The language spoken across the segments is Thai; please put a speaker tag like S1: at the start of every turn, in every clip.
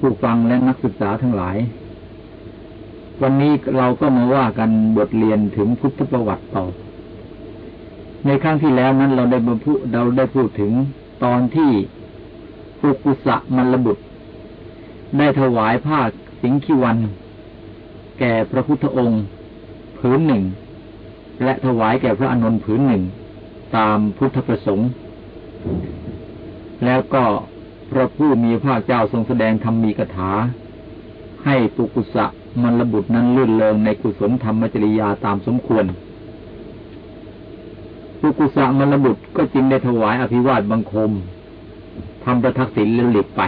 S1: ผู้ฟังและนักศึกษาทั้งหลาย วันนี้เราก็มาว่ากันบทเรียนถึงพุทธประวัติต่อ ในครั้งที่แล้วนั้นเราได้บรรพุเราได้พูดถึงตอนที่ปุกุสะมัลบุตร ได้ถวายผ้าสิงคิวัน แก่พระพุทธองค์ผืนหนึ่ง และถวายแก่พระอนุนผืนหนึ่ง ตามพุทธประสงค์ แล้วก็ พระผู้มีพระเจ้าทรงแสดงธรรมีกถา ให้ปุกุสะมันระบุตรนั้นลื่นเลงในกุศลธรรมจริยาตามสมควรปุกุสะมันระบุตรก็จึงได้ถวายอภิวาทบังคมทำประทักษิณและหลีกไป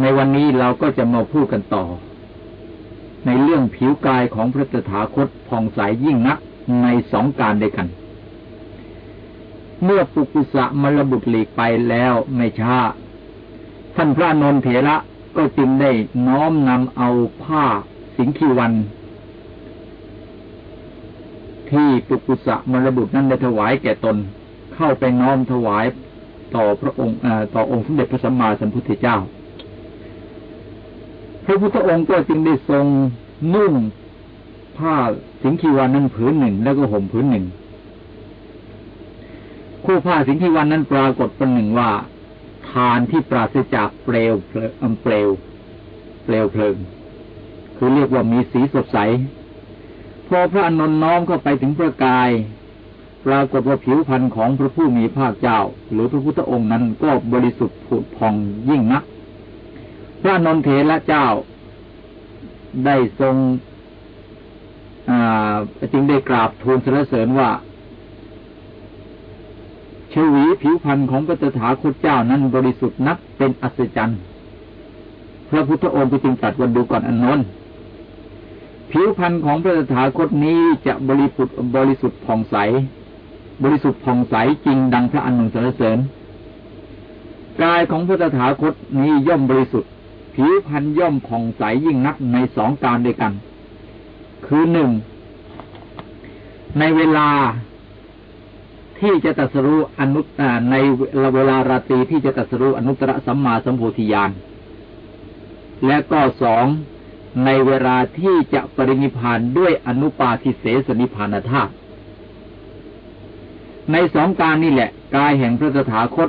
S1: ในวันนี้เราก็จะมาพูดกันต่อ ในเรื่องผิวกายของพระตถาคตผ่องใสยยิ่งนักในสองการด้วยกัน เมื่อปุกุสะมรบุตรหลีกไปแล้วไม่ช้า ท่านพระนนเถระก็จึงได้น้อมนำเอาผ้าสิงคีวัน ที่ปุกุสะมรบุตรนั้นได้ถวายแก่ตน เข้าไปน้อมถวายต่อพระองค์ต่อองค์สมเด็จพระสัมมาสัมพุทธเจ้า พระพุทธองค์ก็จึงได้ทรงนุ่งผ้าสิงคีวันนั้นผืนหนึ่งแล้วก็ห่มผืนหนึ่ง คู่ผ้าสิงคีวันนั้นปรากฏเป็นหนึ่งว่า ทานที่ปราศจากเปลวเปลวเปลวเปลวเพลิง คือเรียกว่ามีสีสดใสพอพระอนนท์น้อมเข้าไปถึงพระกาย ปรากฏว่าผิวพรรณของพระผู้มีภาคเจ้า หรือพระพุทธองค์นั้นก็บริสุทธิ์ผุดพองยิ่งนัก พระนนเถระเจ้า ได้ทรงจึงได้กราบทูลสรรเสริญว่า ชวีผิวพรรณของพระตถาคตเจ้านั้นบริสุทธิ์นักเป็นอัศจรรย์พระพุทธองค์จึงตรัสวันดูก่อนอนนท์ผิวพรรณของพระตถาคตนี้จะบริสุทธิ์บริสุทธิ์ผ่องใส บริสุทธิ์ผ่องใสจริงดังพระอนุสรเสริญกายของพระตถาคตนี้ย่อมบริสุทธิ์ ผิวพรรณย่อมผ่องใสยิ่งนักในสองการด้วยกัน คือหนึ่งในเวลา ที่จะตัสรู้อนุตในเวลาราตรีที่จะตัสรู้อนุตตรสัมมาสัมโพธิญาณและก็สองในเวลาที่จะปรินิพานด้วยอนุปาทิเสสนิพานธาตุในสองการนี่แหละ กายแห่งพระสถาคต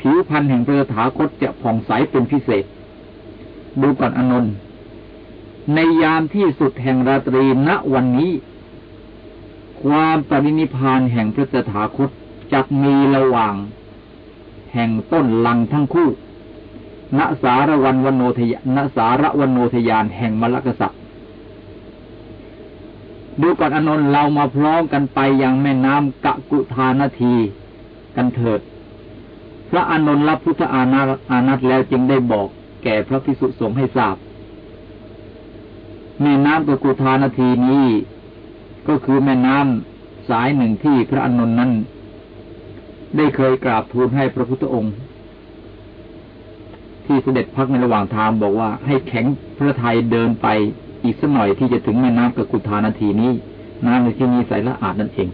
S1: ผิวพันธ์แห่งพระสถาคตจะผ่องใสเป็นพิเศษ ดูก่อนอนนท์ในยามที่สุดแห่งราตรีณวันนี้ ความปรินิพานแห่งพระสถาคตจักมีระหว่าง แห่งต้นลังทั้งคู่ ณสารวันวนโนทยณสารวันโนทยานแห่งมรรคสัตดูก่อนอนนท์เรามาพร้อมกันไปยังแม่น้ำกะกุธานาทีกันเถิด พระอนนท์รับพุทธานาอานัตแล้วจึงได้บอกแก่พระพิสุสงฆ์ให้ทราบแม่น้ำกะกุธานาทีนี้ ก็คือแม่น้ำสายหนึ่งที่พระอนุนนั้น ได้เคยกราบทูลให้พระพุทธองค์ ที่เสด็จพักในระหว่างทางบอกว่าให้แข็งพระไทยเดินไปอีกสักหน่อยที่จะถึงแม่น้ำกกุธานาทีนี้น้ำในที่นี้ใสละอาดนั่นเอง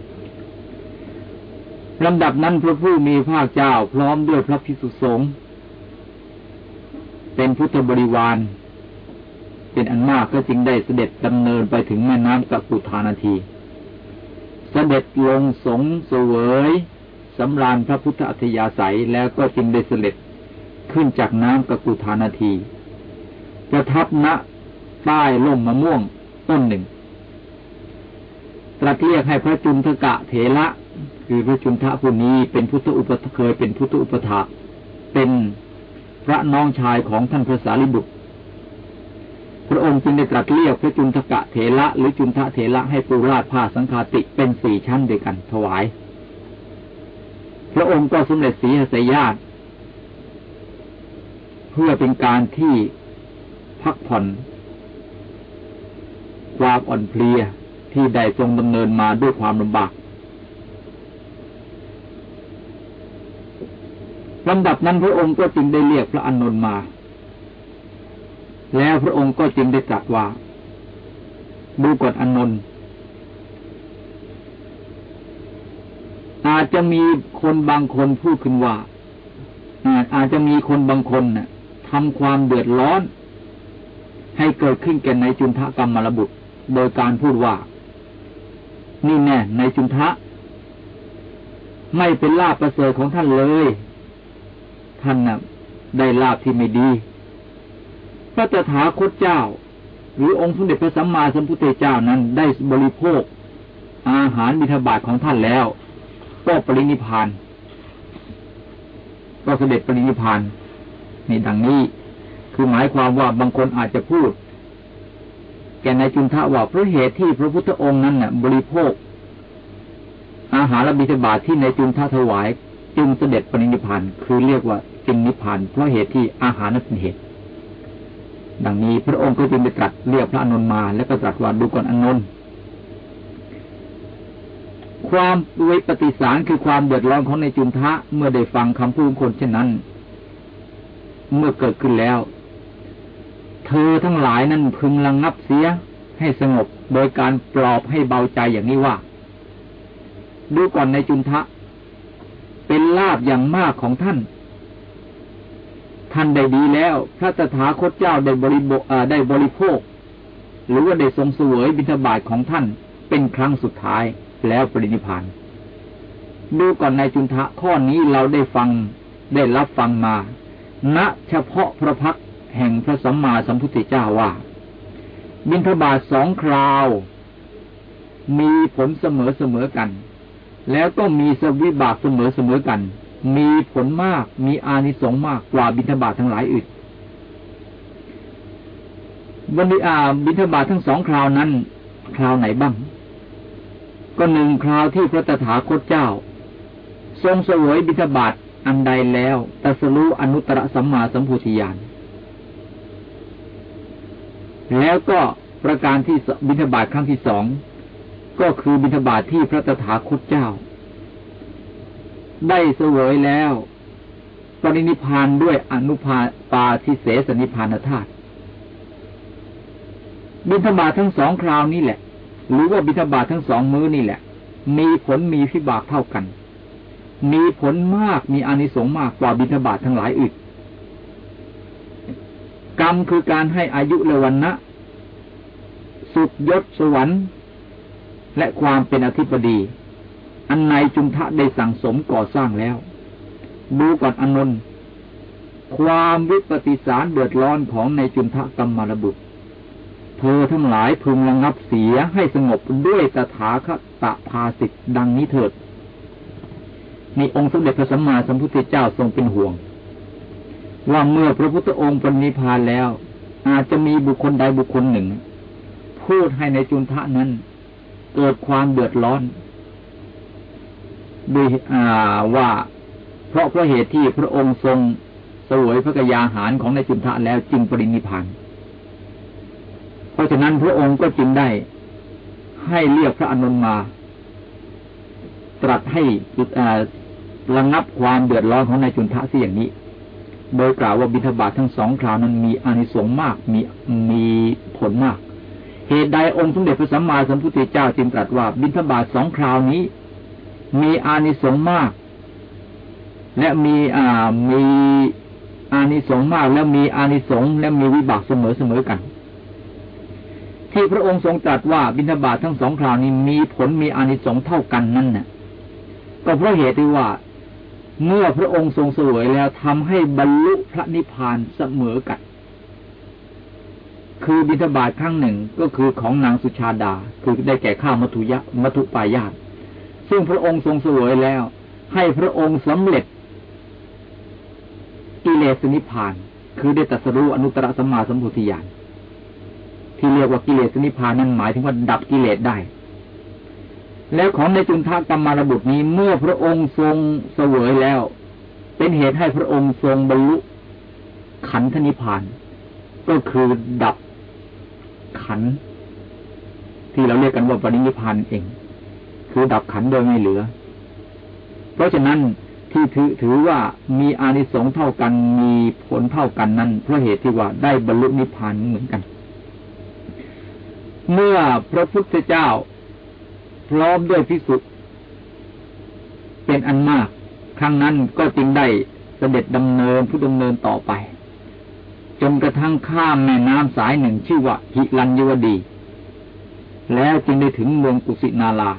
S1: ลำดับนั้นพระผู้มีพระเจ้าพร้อมด้วยพระพิสุสงฆ์เป็นพุทธบริวาร เป็นอันมากก็จึงได้เสด็จดำเนินไปถึงแม่น้ำกักุธานาที เสด็จลงสงเสวยสำราญพระพุทธอัธยาศัยแล้วก็จึงได้เสด็จขึ้นจากน้ำกักุธานาที ประทับณใต้ล่มมะม่วงต้นหนึ่ง ตรัสเรียกให้พระจุนทกะเถระคือพระจุนทะผู้นี้เป็นพุทธอุปเคยเป็นพุทธอุปถาเป็นพระน้องชายของท่านพระสารีบุตร พระองค์จึงได้ตรัสเรียกพระจุนทกะเถระหรือจุนทะเถระให้ปูราชผ้าสังฆาติเป็นสี่ชั้นด้วยกันถวาย พระองค์ก็สมเด็จสีหสยาตเพื่อเป็นการที่พักผ่อนความอ่อนเพลียที่ได้ทรงดำเนินมาด้วยความลำบากลำดับนั้นพระองค์ก็จึงได้เรียกพระอานนท์มา แล้วพระองค์ก็จึงได้ตรัสว่าดูกฎอนนท์อาจจะมีคนบางคนพูดขึ้นว่าอาจจะมีคนบางคนนะ่ะทำความเดือดร้อน ให้เกิดขึ้นแก่ในจุนทะกรรมมรบุตร โดยการพูดว่า นี่แน่ในจุนทะ ไม่เป็นลาบประเสริฐของท่านเลย ท่านนะ่ะได้ลาบที่ไม่ดี พระตถาคตเจ้า หรือองค์สมเด็จพระสัมมาสัมพุทธเจ้านั้นได้บริโภค อาหารบิณฑบาตของท่านแล้ว ก็ปรินิพานก็เสด็จปรินิพานในดังนี้ คือหมายความว่าบางคนอาจจะพูด แกในจุนทะว่าเพราะเหตุที่พระพุทธองค์นั้นน่ะ บริโภค อาหารบิณฑบาตที่ในจุนทะถวาย จึงเสด็จปรินิพานคือเรียกว่าจึงนิพานเพราะเหตุที่อาหารนั้นเป็นเหตุ ดังนี้พระองค์ก็จึงไปตรัสเรียกพระอนุนมา แล้วก็ตรัสว่าดูก่อนอนุนความวิปฏิสารคือความเดือดร้อนของในจุนทะเมื่อได้ฟังคำพูดคนเช่นนั้น เมื่อเกิดขึ้นแล้ว เธอทั้งหลายนั้นพึงระงงับเสียให้สงบโดยการปลอบให้เบาใจอย่างนี้ว่า ดูก่อนในจุนทะ เป็นลาบอย่างมากของท่าน ท่านได้ดีแล้ว พระตถาคตเจ้าได้บริโภคได้บริโภค หรือว่าได้ทรงเสวยบิณฑบาตของท่านเป็นครั้งสุดท้ายแล้วปรินิพานดูก่อนในจุนทะข้อนี้เราได้ฟังได้รับฟังมาณเฉพาะพระพักแห่งพระสัมมาสัมพุทธเจ้าว่า บิณฑบาตสองคราว มีผลเสมอเสมอกัน แล้วก็มีสวิบากเสมอเสมอกัน มีผลมากมีอานิสงส์มากกว่าบิณฑบาตทั้งหลายอื่นวันนี้อาบิณฑบาตทั้งสองคราวนั้น คราวไหนบ้าง ก็หนึ่งคราวที่พระตถาคตเจ้า ทรงเสวยบิณฑบาตอันใดแล้วตัสรู้อนุตตรสัมมาสัมพุทธิยานแล้วก็ประการที่บิณฑบาตครั้งที่สองก็คือบิณฑบาตที่พระตถาคตเจ้า ได้เสวยแล้วปรินิพานด้วยอนุภาปาทิเสสนิพานธาตุบิณฑบาตทั้งสองคราวนี้แหละ หรือว่าบิณฑบาตทั้งสองมื้อนี่แหละ มีผลมีพิบากเท่ากัน มีผลมากมีอนิสงส์มากกว่าบิณฑบาตทั้งหลายอื่นกรรมคือการให้อายุเลวันนะสุขยศสวรรค์ และความเป็นอธิปดี อันในจุนทะได้สั่งสมก่อสร้างแล้ว ดูก่อนอนนท์ความวิปฏิสารเดือดร้อนของในจุนทะกรรมารบุเธอทั้งหลายพึงระงับเสียให้สงบด้วยตถาคตภาสิทดังนี้เถิดนี่องค์สมเด็จพระสัมมาสัมพุทธเจ้าทรงเป็นห่วง ว่าเมื่อพระพุทธองค์ปณิพานแล้ว อาจจะมีบุคคลใดบุคคลหนึ่ง พูดให้ในจุนทะนั้น เกิดความเดือดร้อน ด้วยว่า เพราะเพราะเหตุที่พระองค์ทรงสวยพระกยาหารของในจุนทะแล้วจึงปรินิพานเพราะฉะนั้นพระองค์ก็จึงได้ ให้เรียกพระอนุนมา ตรัสให้ระงับความเดือดร้อนของนายจุนทะเสียอย่างนี้ โดยกล่าวว่าบิณฑบาตทั้งสองคราวนั้นมีอานิสงส์มากมีมีผลมาก เหตุใดองค์สมเด็จพระสัมมาสัมพุทธเจ้าจึงตรัสว่าบิณฑบาตสองคราวนี้ มีอานิสงส์มาก และมีอ่ามีอานิสงส์มาก แล้วมีอานิสงส์และมีวิบากเสมอเสมอกัน ที่พระองค์ทรงตรัสว่าบิณฑบาตทั้งสองคราวนี้มีผลมีอานิสงส์เท่ากันนั่นน่ะ ก็เพราะเหตุที่ว่าเมื่อพระองค์ทรงสวยแล้วทำให้บรรลุพระนิพพานเสมอกัน คือบิณฑบาตครั้งหนึ่งก็คือของนางสุชาดา คือได้แก่ข้าวมัทุยะมัทุปายาต ซึ่งพระองค์ทรงสวยแล้ว ให้พระองค์สำเร็จกิเลสนิพพาน คือได้ตรัสรู้อนุตตรสัมมาสัมพุทธิญาณที่เรียกว่ากิเลสนิพพานนั้นหมายถึงว่าดับกิเลสได้ แล้วของในจุนทากรรมารบุตรนี้เมื่อพระองค์ทรงเสวยแล้ว เป็นเหตุให้พระองค์ทรงบรรลุขันธนิพพาน ก็คือดับขันที่เราเรียกกันว่าปรินิพพานเอง คือดับขันโดยไม่เหลือ เพราะฉะนั้นที่ถือถือว่ามีอานิสงส์เท่ากันมีผลเท่ากันนั้นเพราะเหตุที่ว่าได้บรรลุนิพพานเหมือนกัน เมื่อพระพุทธเจ้า พร้อมด้วยพิสุเป็นอันมาก ครั้งนั้นก็จึงได้เสด็จดำเนินผู้ดำเนินต่อไป จนกระทั่งข้ามแม่น้ำสายหนึ่งชื่อว่าหิรัญยวดี แล้วจึงได้ถึงเมืองกุสินารา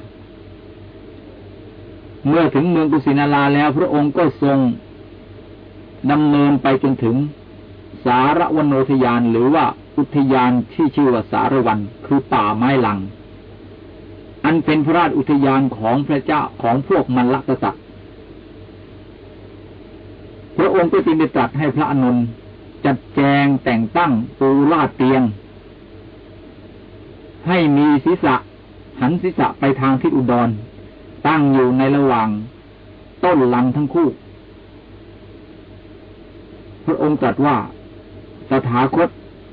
S1: เมื่อถึงเมืองกุสินาราแล้ว พระองค์ก็ทรงดำเนินไปจนถึง สารวนโนทยานหรือว่าอุทยานที่ชื่อว่าสารวันคือป่าไม้ลัง อันเป็นพระราชอุทยานของพระเจ้าของพวกมันลกษัตริย์พระองค์ก็จึงได้ตรัสให้พระอนุนจัดแจงแต่งตั้งปูลาดเตียง ให้มีศีรษะหันศีรษะไปทางทิศอุดร ตั้งอยู่ในระหว่าง ต้นลำทั้งคู่ พระองค์ตรัสว่าสถาคต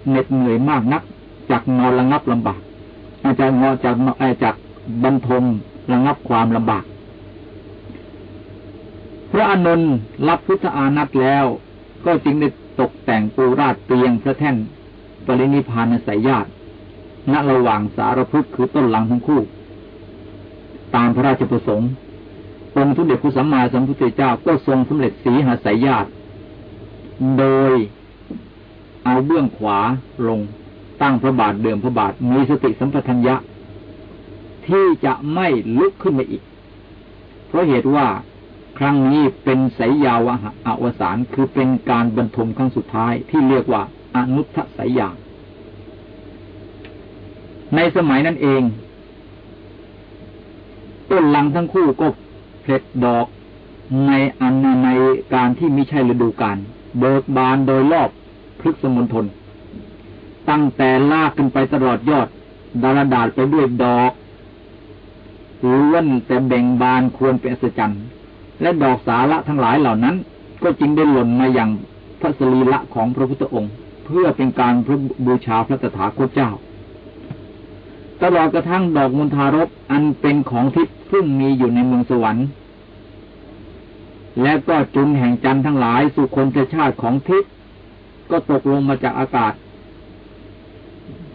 S1: เหน็ดเหนื่อยมากนัก จากนอนระงับลำบาก อาจารย์งอจากจากบรรทมระงับความลำบาก พระอานนท์รับพุทธานัตแล้วก็จึงได้ตกแต่งปูราดเตียงพระแท่นปรินิพานสายญาติณระหว่างสารพุทธคือต้นหลังทั้งคู่ ตามพระราชประสงค์องค์ทุเดชพระสัมมาสัมพุทธเจ้าก็ทรงสำเร็จสีหาสายญาติโดยเอาเบื้องขวาลงตั้งพระบาทเดิมพระบาทมีสติสัมปทัญญะ ที่จะไม่ลุกขึ้นมาอีก เพราะเหตุว่าครั้งนี้เป็นสายยาวะอวสานคือเป็นการบรรทมครั้งสุดท้ายที่เรียกว่าอนุทสายยาในสมัยนั้นเอง ต้นลังทั้งคู่ก็เพล็ดดอกในอันในการที่ไม่ใช่ฤดูกาลเบิกบานโดยรอบพฤกษมณฑลตั้งแต่ลากขึ้นไปตลอดยอด ดารดาษไปด้วยดอกล้วนแต่เบ่งบานควรเป็นอัศจรรย์และดอกสาระทั้งหลายเหล่านั้น ก็จึงได้หล่นมาอย่างพระสรีละของพระพุทธองค์ เพื่อเป็นการบูชาพระตถาคตเจ้า ตลอดกระทั่งดอกมุนทารบอันเป็นของทิพย์ซึ่งมีอยู่ในเมืองสวรรค์ และก็จุนแห่งจันทร์ทั้งหลายสุคนชาติของทิพย์ก็ตกลงมาจากอากาศ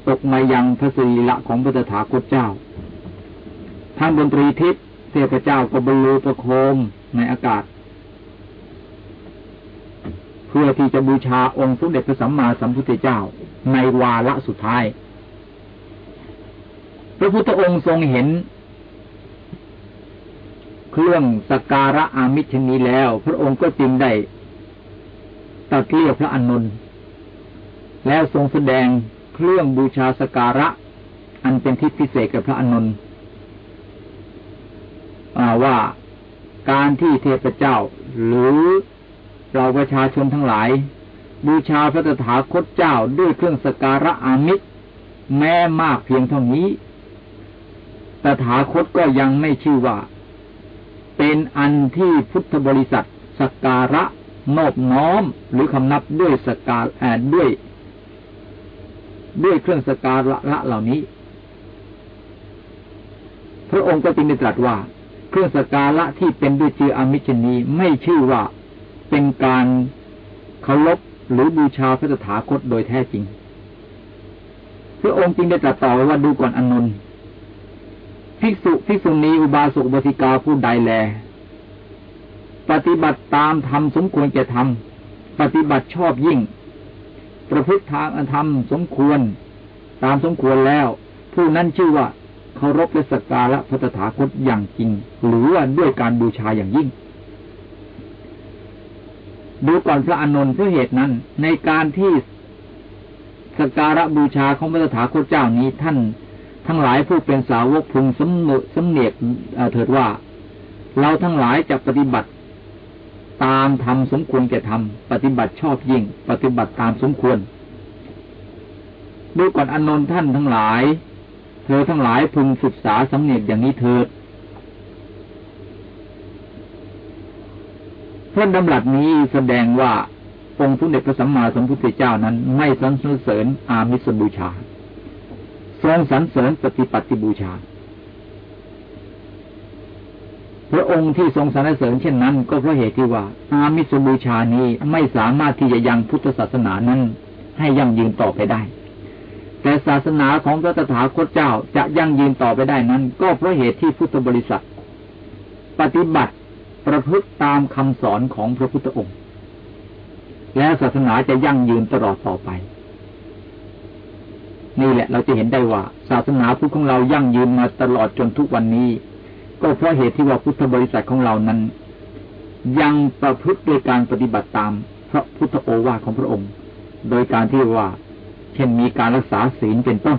S1: ตกมายังพระสรีละของพระตถาคตเจ้าทางดนตรีทิพย์เทพเจ้าก็บรรลุประโคมในอากาศ เพื่อที่จะบูชาองค์สมเด็จพระสัมมาสัมพุทธเจ้าในวาระสุดท้าย พระพุทธองค์ทรงเห็น เครื่องสการะอามิชนี้แล้ว พระองค์ก็จึงได้ตัดเรียกพระอนุนแล้วทรงแสดงเครื่องบูชาสการะ อันเป็นทิศพิเศษกับพระอนุนว่าการที่เทพเจ้า หรือเราประชาชนทั้งหลาย บูชาพระตถาคตเจ้าด้วยเครื่องสการะอามิตรแม้มากเพียงเท่านี้ ตถาคตก็ยังไม่ชื่อว่า เป็นอันที่พุทธบริษัทสการะนอบน้อมหรือคำนับด้วยสการแอดด้วย ด้วยเครื่องสการะละเหล่านี้ พระองค์ก็จึงได้ตรัสว่า เครื่องสการะที่เป็นด้วยชื่ออมิชนีไม่ชื่อว่าเป็นการเคารพหรือบูชาพระสถาคตโดยแท้จริง พระองค์จึงได้ตรัสต่อว่าดูก่อนอนนท์ ภิกษุภิกษุณีอุบาสกบาสิกาผู้ใดแล ปฏิบัติตามธรรมสมควรจะทำปฏิบัติชอบยิ่ง ประพฤติทางธรรมสมควร ตามสมควรแล้ว ผู้นั้นชื่อว่าเคารพและสักการะพระตถาคตอย่างจริง หรือว่าด้วยการบูชาอย่างยิ่ง ดูก่อนพระอานนท์เพราะเหตุนั้น ในการที่สักการะบูชาของพระตถาคตเจ้านี้ท่าน ทั้งหลายผู้เป็นสาวกพึงสำนุสำเนียกเถิดว่า เราทั้งหลายจะปฏิบัติ ตามทำสมควรแก่ทำปฏิบัติชอบยิ่ง ปฏิบัติตามสมควรดูก่อนอนนท์ท่านทั้งหลาย เธอทั้งหลายพึงศึกษาสำเนียกอย่างนี้เถิดพระดำรัสนี้แสดงว่าองค์สมเด็จพระสัมมาสัมพุทธเจ้านั้นไม่สรรเสริญอามิสบูชา ทรงสรรเสริญปฏิปัติบูชา พระองค์ที่ทรงสรรเสริญเช่นนั้น ก็เพราะเหตุที่ว่า อามิสบูชานี้ไม่สามารถที่จะยังพุทธศาสนานั้น ให้ยั่งยืนต่อไปได้ แต่ศาสนาของพระตถาคตเจ้าจะยั่งยืนต่อไปได้นั้น ก็เพราะเหตุที่พุทธบริษัท ปฏิบัติประพฤติตามคำสอนของพระพุทธองค์ แล้วศาสนาจะยั่งยืนตลอดต่อไป นี่แหละเราจะเห็นได้ว่า ศาสนาพุทธของเรายั่งยืนมาตลอดจนทุกวันนี้ ก็เพราะเหตุที่ว่าพุทธบริษัทของเรานั้น ยังประพฤติโดยการปฏิบัติตามพระพุทธโอวาทของพระองค์ โดยการที่ว่า เช่นมีการรักษาศีลเป็นต้น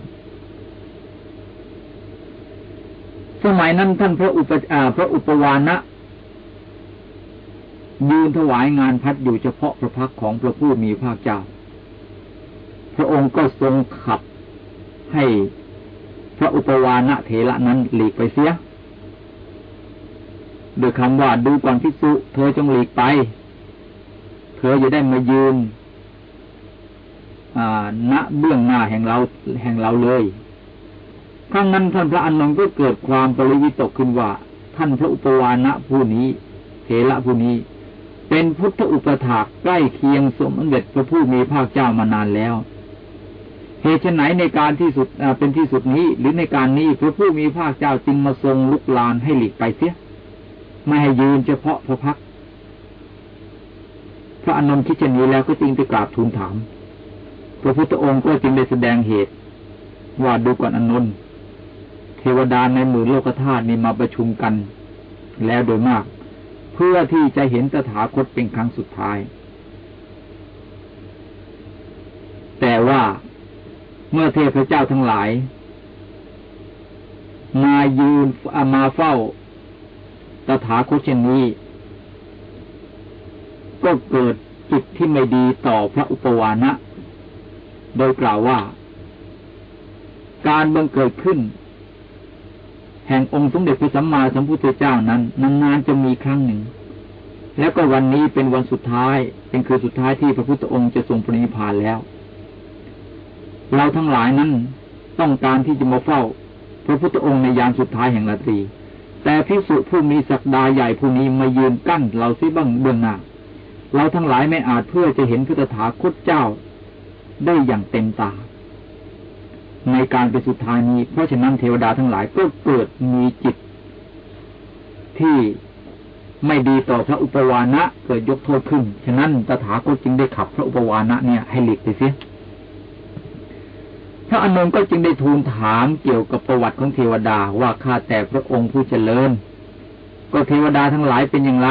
S1: สมัยนั้นท่านพระอุปพระอุปวานะยืนถวายงานพัดอยู่เฉพาะพระพักของพระผู้มีพระเจ้า พระองค์ก็ทรงขับ ให้พระอุปวานะเถระนั้นหลีกไปเสียโดยคำว่าดูก่อนพิสุเธอจงหลีกไป เธอจะได้มายืนณเบื้องหน้าแห่งเราแห่งเราเลยครั้งนั้นท่านพระอานนท์ก็เกิดความปริวิตกขึ้นว่า ท่านพระอุปวานะผู้นี้เถระผู้นี้ เป็นพุทธอุปถากใกล้เคียงสมเด็จพระผู้มีพระเจ้ามานานแล้ว เหตุไหนในการที่สุดเป็นที่สุดนี้ หรือในการนี้พระผู้มีพระเจ้าจึงมาทรงลุกลานให้หลีกไปเสีย ไม่ให้ยืนเฉพาะพระพัก พระอนุนคิดเช่นนี้แล้วก็จึงไปกราบทูลถาม พระพุทธองค์ก็จึงได้แสดงเหตุ ว่าดูก่อนอนุนเทวดาในหมื่นโลกธาตุนี้มาประชุมกัน แล้วโดยมาก เพื่อที่จะเห็นตถาคตเป็นครั้งสุดท้าย แต่ว่า เมื่อเทพเจ้าทั้งหลาย มายืนมาเฝ้าตถาคตเช่นนี้ ก็เกิดจิตที่ไม่ดีต่อพระอุปวานะ โดยกล่าวว่า การบังเกิดขึ้น แห่งองค์สมเด็จพระสัมมาสัมพุทธเจ้านั้นนานๆจะมีครั้งหนึ่ง แล้วก็วันนี้เป็นวันสุดท้าย เป็นคืนสุดท้ายที่พระพุทธองค์จะทรงปรินิพานแล้ว เราทั้งหลายนั้นต้องการที่จะมาเฝ้า พระพุทธองค์ในยามสุดท้ายแห่งราตรี แต่พิสุผู้มีศักดาใหญ่ผู้นี้มายืนกั้นเราซิบ้างเบื้องหน้า เราทั้งหลายไม่อาจเพื่อจะเห็นพระถาคตเจ้าได้อย่างเต็มตา ในการเป็นสุดท้ายนี้ เพราะฉะนั้นเทวดาทั้งหลายก็เกิดมีจิต ที่ไม่ดีต่อพระอุปวานะเกิดยกโทษขึ้น ฉะนั้นตถาคตจึงได้ขับพระอุปวานะเนี่ยให้หลีกไปเสีย พระอนุนก็จึงได้ทูลถามเกี่ยวกับประวัติของเทวดาว่าข้าแต่พระองค์ผู้เจริญ ก็เทวดาทั้งหลายเป็นอย่างไร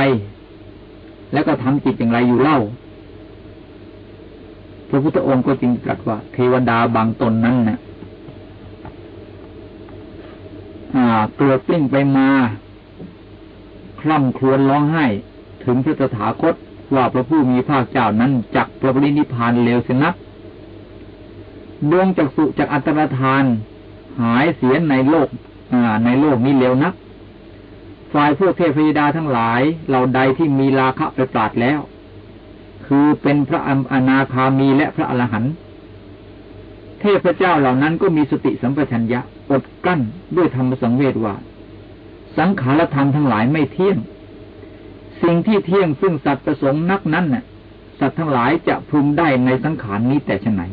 S1: แล้วก็ทำจิตอย่างไรอยู่เล่า พระพุทธองค์ก็จึงตรัสว่า เทวดาบางตนนั้นนะ่ะเกลือกลิ้งไปมาคล่ำครวญร้องไห้ ถึงพระตถาคตว่าพระผู้มีภาคเจ้านั้นจักพระบรินิพานเร็วเสนัก ดวงจักสุจากอัตรธาน หายเสียในโลกในโลกนี้เร็วนัก ฝ่ายพวกเทพยดาทั้งหลายเหล่าใดที่มีราคะไปปราดแล้ว คือเป็นพระอนาคามีและพระอรหันต์เทพเจ้าเหล่านั้นก็มีสติสัมปชัญญะอดกั้นด้วยธรรมสังเวชว่า สังขารธรรมทั้งหลายไม่เที่ยง สิ่งที่เที่ยงซึ่งสัตว์ประสงค์นักนั้นน่ะ สัตว์ทั้งหลายจะพึงได้ในสังขารนี้แต่ชไหน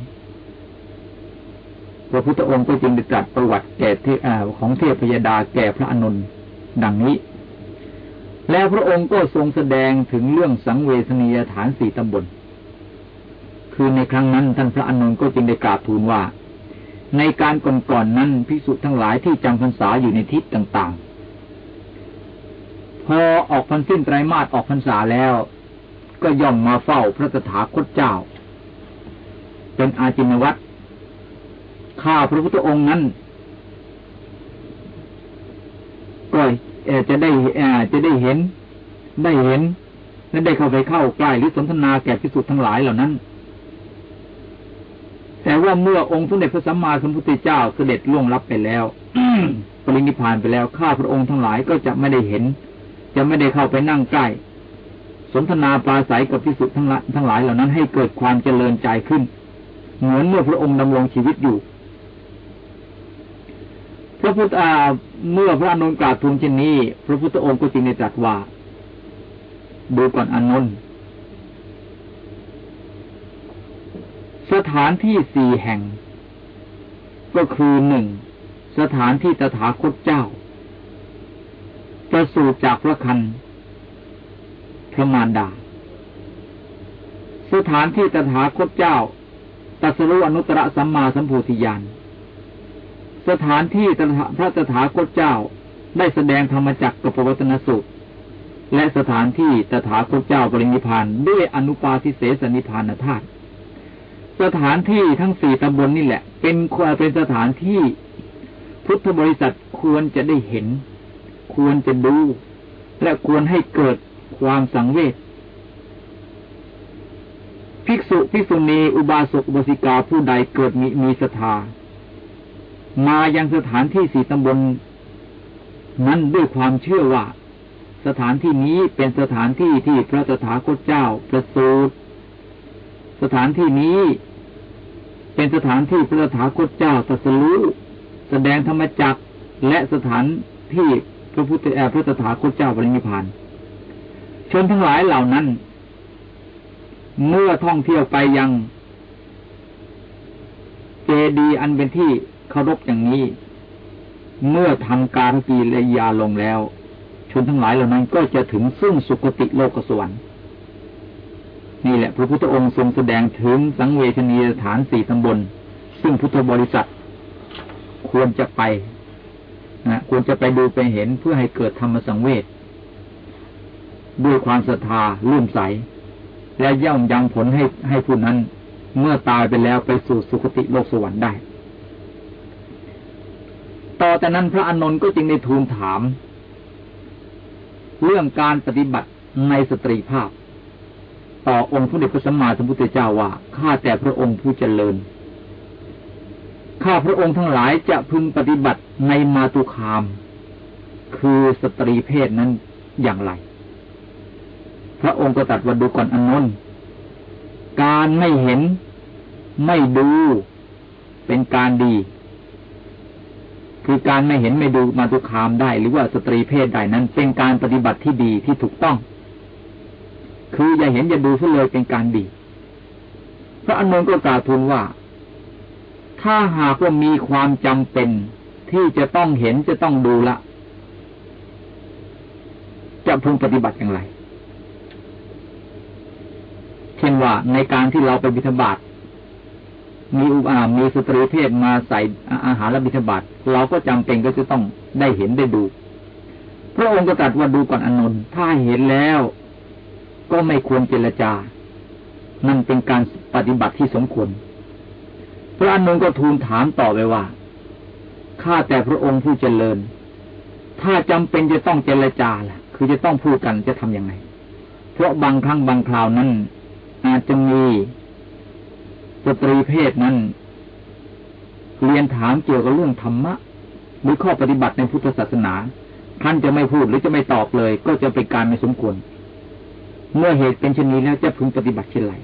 S1: พระพุทธองค์ก็จึงได้ตรัสประวัติแก่เทของเทพยดาแก่พระอนุนดังนี้ แล้วพระองค์ก็ทรงแสดงถึงเรื่องสังเวชนียฐานสี่ตำบล คือในครั้งนั้นท่านพระอนุนก็จึงได้กราบทูลว่า ในการก่อนๆนนั้นพิสุทั้งหลายที่จำพรรษาอยู่ในทิศต่างๆ พอออกพรรสิ้นไตรมาสออกพรรษาแล้ว ก็ย่อมมาเฝ้าพระตถาคตเจ้า เป็นอาจินวัตร ข้าพระพุทธองค์นั้นก็จะได้จะได้เห็น ได้เห็นและได้เข้าไปเข้าใกล้หรือสนทนาแก่พิสุทธ์ทั้งหลายเหล่านั้น แต่ว่าเมื่อองค์สมเด็จพระสัมมาสัมพุทธเจ้าเสด็จล่วงลับไปแล้วปรินิพานไปแล้วข้าพระองค์ทั้งหลายก็จะไม่ได้เห็น จะไม่ได้เข้าไปนั่งใกล้สนทนาปราศัยกับพิสุทธ์ทั้งทั้งหลายเหล่านั้นให้เกิดความเจริญใจขึ้น เหมือนเมื่อพระองค์ดำรงชีวิตอยู่ พระพุทธาเมื่อพระอนุนกราบทูลเช่นนี้ พระพุทธองค์ก็จึงได้ตรัสว่า ดูก่อนอนุนสถานที่สี่แห่ง ก็คือหนึ่งสถานที่ตถาคตเจ้า ประสูติจากพระคันพระมารดา สถานที่ตถาคตเจ้าตัสรู้อนุตตรสัมมาสัมโพธิญาณ สถานที่พระตถาคตเจ้าได้แสดงธรรมจักรกับปวัตนสุขและสถานที่ตถาคตเจ้าปรินิพานด้วยอนุปาทิเสสนิพานธาตุสถานที่ทั้งสี่ตำบลนนี่แหละ เป็นเป็นสถานที่พุทธบริษัทควรจะได้เห็น ควรจะดู และควรให้เกิดความสังเวชภิกษุภิกษุณีอุบาสกอุบาสิกาผู้ใดเกิดมีมีศรัทธา มายังสถานที่สี่ตำบลนั้นด้วยความเชื่อว่า สถานที่นี้เป็นสถานที่ที่พระสถาคตเจ้าประสูติสถานที่นี้เป็นสถานที่พระสถาคตเจ้าตรัสรู้แสดงธรรมจักและสถานที่พระพุทธพระสถาคตเจ้าบริณิพานชนทั้งหลายเหล่านั้น เมื่อท่องเที่ยวไปยัง เจดีอันเป็นที่ เคารพอย่างนี้ เมื่อทำการกีรยาลงแล้ว ชนทั้งหลายเหล่านั้นก็จะถึงซึ่งสุคติโลกสวรรค์นี่แหละ พระพุทธองค์ทรงแสดงถึงสังเวชนียฐานสี่ตำบล ซึ่งพุทธบริษัท ควรจะไปนะควรจะไปดูไปเห็นเพื่อให้เกิดธรรมสังเวชด้วยความศรัทธาลื่มใส และย่อมยังผลให้ให้ผู้นั้น เมื่อตายไปแล้วไปสู่สุคติโลกสวรรค์ได้ ต่อแต่นั้นพระอนนท์ก็จึงได้ทูลถาม เรื่องการปฏิบัติในสตรีภาพ ต่อองค์พระเดชพระสัมมาสัมพุทธเจ้าว่าข้าแต่พระองค์ผู้เจริญข้าพระองค์ทั้งหลายจะพึงปฏิบัติในมาตุคาม คือสตรีเพศนั้นอย่างไร พระองค์ก็ตัดว่าดูก่อนอนนท์การไม่เห็นไม่ดูเป็นการดี คือการไม่เห็นไม่ดูมาตุคามได้ หรือว่าสตรีเพศใดนั้น เป็นการปฏิบัติที่ดีที่ถูกต้อง คืออย่าเห็นอย่าดูซะเลยเป็นการดี พระอนุนก็กล่าวทูลว่า ถ้าหากว่ามีความจำเป็นที่จะต้องเห็นจะต้องดูละจะพึงปฏิบัติอย่างไรช่นว่าในการที่เราไปบิณฑบาต มีอุอามีสตรีเพศมาใส่อาหารและบิณฑบาตเราก็จำเป็นก็จะต้องได้เห็นได้ดู พระองค์ก็ตรัสว่าดูก่อนอนนท์ถ้าเห็นแล้ว ก็ไม่ควรเจรจา นั่นเป็นการปฏิบัติที่สมควร พระอนนท์ก็ทูลถามต่อไปว่าข้าแต่พระองค์ผู้เจริญ ถ้าจำเป็นจะต้องเจรจาล่ะ คือจะต้องพูดกันจะทํำยังไง เพราะบางครั้งบางคราวนั้น อาจจะมี สตรีเพศนั้น เรียนถามเกี่ยวกับเรื่องธรรมะหรือข้อปฏิบัติในพุทธศาสนาท่านจะไม่พูดหรือจะไม่ตอบเลย ก็จะเป็นการไม่สมควร เมื่อเหตุเป็นเช่นนี้แล้วจะพึงปฏิบัติเช่นไร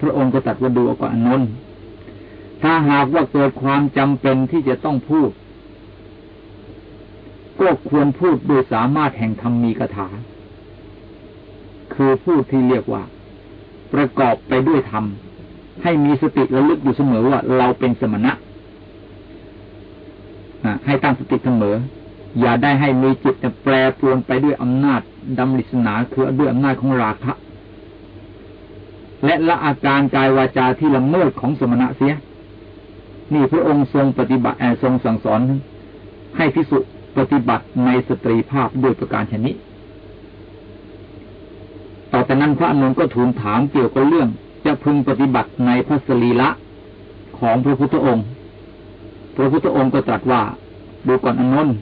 S1: พระองค์ก็ตัดว่าดูออกอนนท์ถ้าหากว่าเกิดความจำเป็นที่จะต้องพูด ก็ควรพูดโดยสามารถแห่งธรรมมีกถา คือพูดที่เรียกว่า ประกอบไปด้วยธรรม ให้มีสติระลึกอยู่เสมอว่าเราเป็นสมณะให้ตั้งสติเสมอ อย่าได้ให้มีจิตแปรปรวนไปด้วยอำนาจดำริสนาคือด้วยอำนาจของราคะและละอาการกายวาจาที่ละเมิดของสมณะเสีย นี่พระองค์ทรงปฏิบัติทรงสั่งสอน ให้พิสุปฏิบัติในสตรีภาพด้วยประการชนิดต่อจากนั้นพระอนุนก็ทูลถามเกี่ยวกับเรื่อง จะพึงปฏิบัติในพระสรีละของพระพุทธองค์ พระพุทธองค์ก็ตรัสว่าดูก่อนอนนท์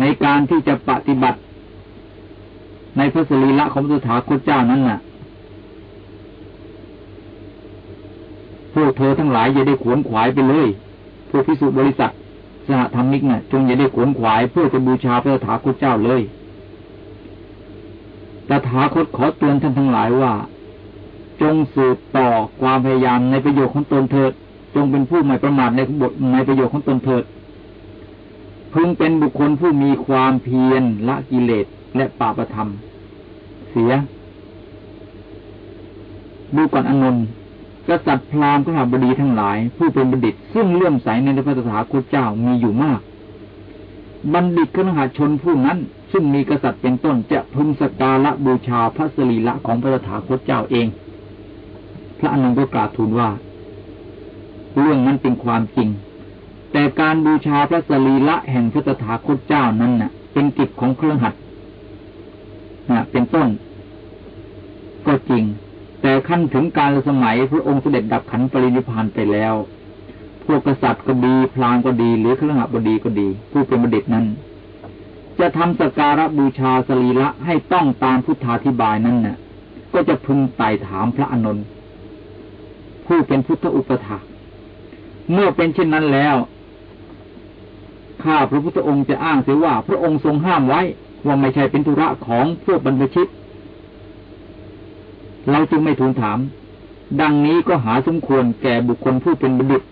S1: ในการที่จะปฏิบัติ ในพระสรีละของพระถาคตเจ้านั้นน่ะพวกเธอทั้งหลายอย่าได้ขวนขวายไปเลย พวกพิสุบริษัทสหธรรมิกน่ะ จงอย่าได้ขวนขวายเพื่อจะบูชาพระถาคตเจ้าเลยตถาคตขอเตือนท่านทั้งหลายว่า งสืบต่อความพยายามในประโยชน์ของตนเถิด จงเป็นผู้ไม่ประมาทในบทในประโยชน์ของตนเถิด พึงเป็นบุคคลผู้มีความเพียรละกิเลสและปาประธรรม เสียดูก่อนอนนท์กษัตริย์พราหมณ์ขหาบดีทั้งหลาย ผู้เป็นบัณฑิต ซึ่งเลื่อมใสในพระตถาคตเจ้ามีอยู่มาก บัณฑิตขหาชนผู้นั้น ซึ่งมีกษัตริย์เป็นต้นจะพึงสักการะบูชาพระสรีละของพระถาคตเจ้าเอง ระอนุก็กราบทูลว่า เรื่องนั้นเป็นความจริง แต่การบูชาพระสรีละแห่งพระตถาคตเจ้านั้นน่ะ เป็นกิจของเครื่อขัดนะเป็นต้น ก็จริง แต่ขั้นถึงการสมัยพระองค์เสด็จดับขันปรินิพานไปแล้ว พวกกษัตริย์ก็ดีพราหมณ์ก็ดี หรือเครื่อขับดีก็ดี ผู้เป็นบัณฑิตนั้น จะทำสการะบูชาสรีละให้ต้องตามพุทธาธิบายนั้นน่ะ ก็จะพึงไต่ถามพระอานนท์ ผู้เป็นพุทธอุปถาเมื่อเป็นเช่นนั้นแล้ว ข้าพระพุทธองค์จะอ้างเสียว่า พระองค์ทรงห้ามไว้ ว่าไม่ใช่เป็นธุระของพวกบรรพชิต เราจึงไม่ทูลถาม ดังนี้ก็หาสมควรแก่บุคคลผู้เป็นบัณฑิต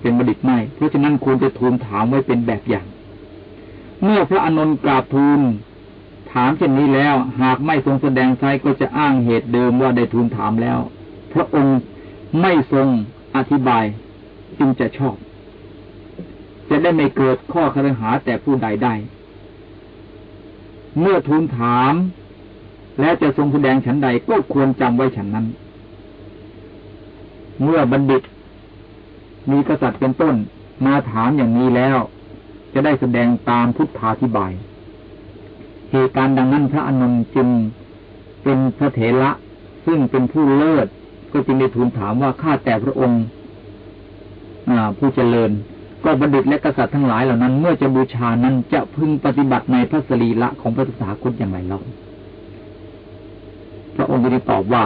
S1: เป็นบัณฑิตไม่ เพราะฉะนั้นควรจะทูลถามไว้เป็นแบบอย่าง เมื่อพระอนนท์กราบทูลถามเช่นนี้แล้ว หากไม่ทรงแสดงไซก็จะอ้างเหตุเดิมว่าได้ทูลถามแล้ว พระองค์ไม่ทรงอธิบายจึงจะชอบ จะได้ไม่เกิดข้อคารหาแต่ผู้ใดได้ เมื่อทูลถาม และจะทรงแสดงฉันใดก็ควรจำไว้ฉันนั้น เมื่อบัณฑิต มีกษัตริย์เป็นต้นมาถามอย่างนี้แล้ว จะได้แสดงตามพุทธาธิบายเหตุการณ์ดังนั้นพระอนุนจึงเป็นพระเถระซึ่งเป็นผู้เลิศ ก็จึงได้ทูลถามว่าข้าแต่พระองค์ผู้เจริญ ก็บัณฑิตและกษัตริย์ทั้งหลายเหล่านั้น เมื่อจะบูชานั้นจะพึงปฏิบัติในพระสรีละของพระสาคตอย่างไรเล่าพระองค์ก็ได้ตอบว่า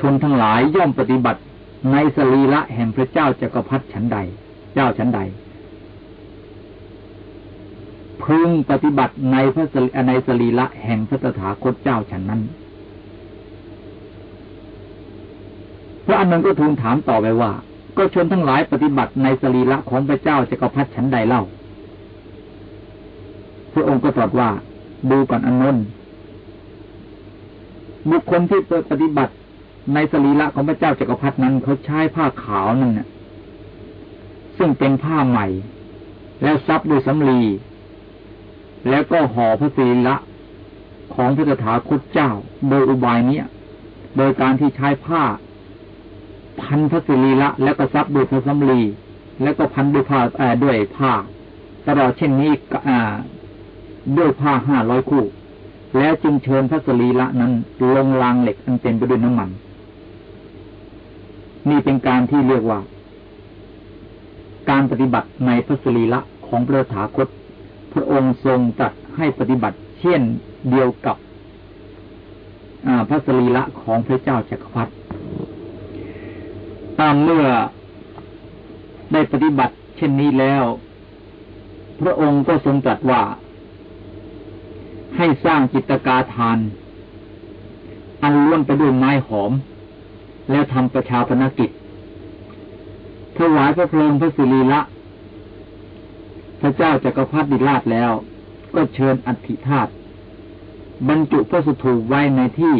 S1: ชนทั้งหลายย่อมปฏิบัติในสรีละแห่งพระเจ้าจักรพรรดิฉันใด เจ้าฉันใด พึงปฏิบัติในพระในสรีละแห่งพระตถาคตเจ้าฉันนั้น ระอนุนก็ทูลถามต่อไปว่า ก็ชนทั้งหลายปฏิบัติในสรีระของพระเจ้าจักรพรรดิชั้นใดเล่า พระองค์ก็ตรัสว่า ดูก่อนอนุนบุคคลที่ปฏิบัติในสรีระของพระเจ้าจักรพรรดินั้นเขาใช้ผ้าขาวนั่นน่ะ ซึ่งเป็นผ้าใหม่ แล้วซับด้วยสำลี แล้วก็ห่อพระสรีระของพระตถาคตเจ้า โดยอุบายเนี้ยโดยการที่ใช้ผ้า พันพระสิรีละ แล้วก็ซับด้วยพระสำลี แล้วก็พันด้วยผ้าด้วยผ้าตลอดเช่นนี้ด้วยผ้าห้าร้อยคู่ แล้วจึงเชิญพระสรีละนั้นลงรางเหล็กอันเต็มไปด้วยน้ำมัน นี่เป็นการที่เรียกว่า การปฏิบัติในพระสรีละของพระถาคต พระองค์ทรงจัดให้ปฏิบัติเช่นเดียวกับพระสรีละของพระเจ้าจักรพรรดิ ตามเมื่อได้ปฏิบัติ เช่นนี้แล้ว พระองค์ก็ทรงตรัสว่า ให้สร้างจิตกาทาน อันล้วนไปด้วยไม้หอม แล้วทำประชาพนกิจถวายพระเพลิงพระสิริละ พระเจ้าจักรพรรดิราชแล้ว ก็เชิญอัฐิธาตุบรรจุพระสุถูไว้ในที่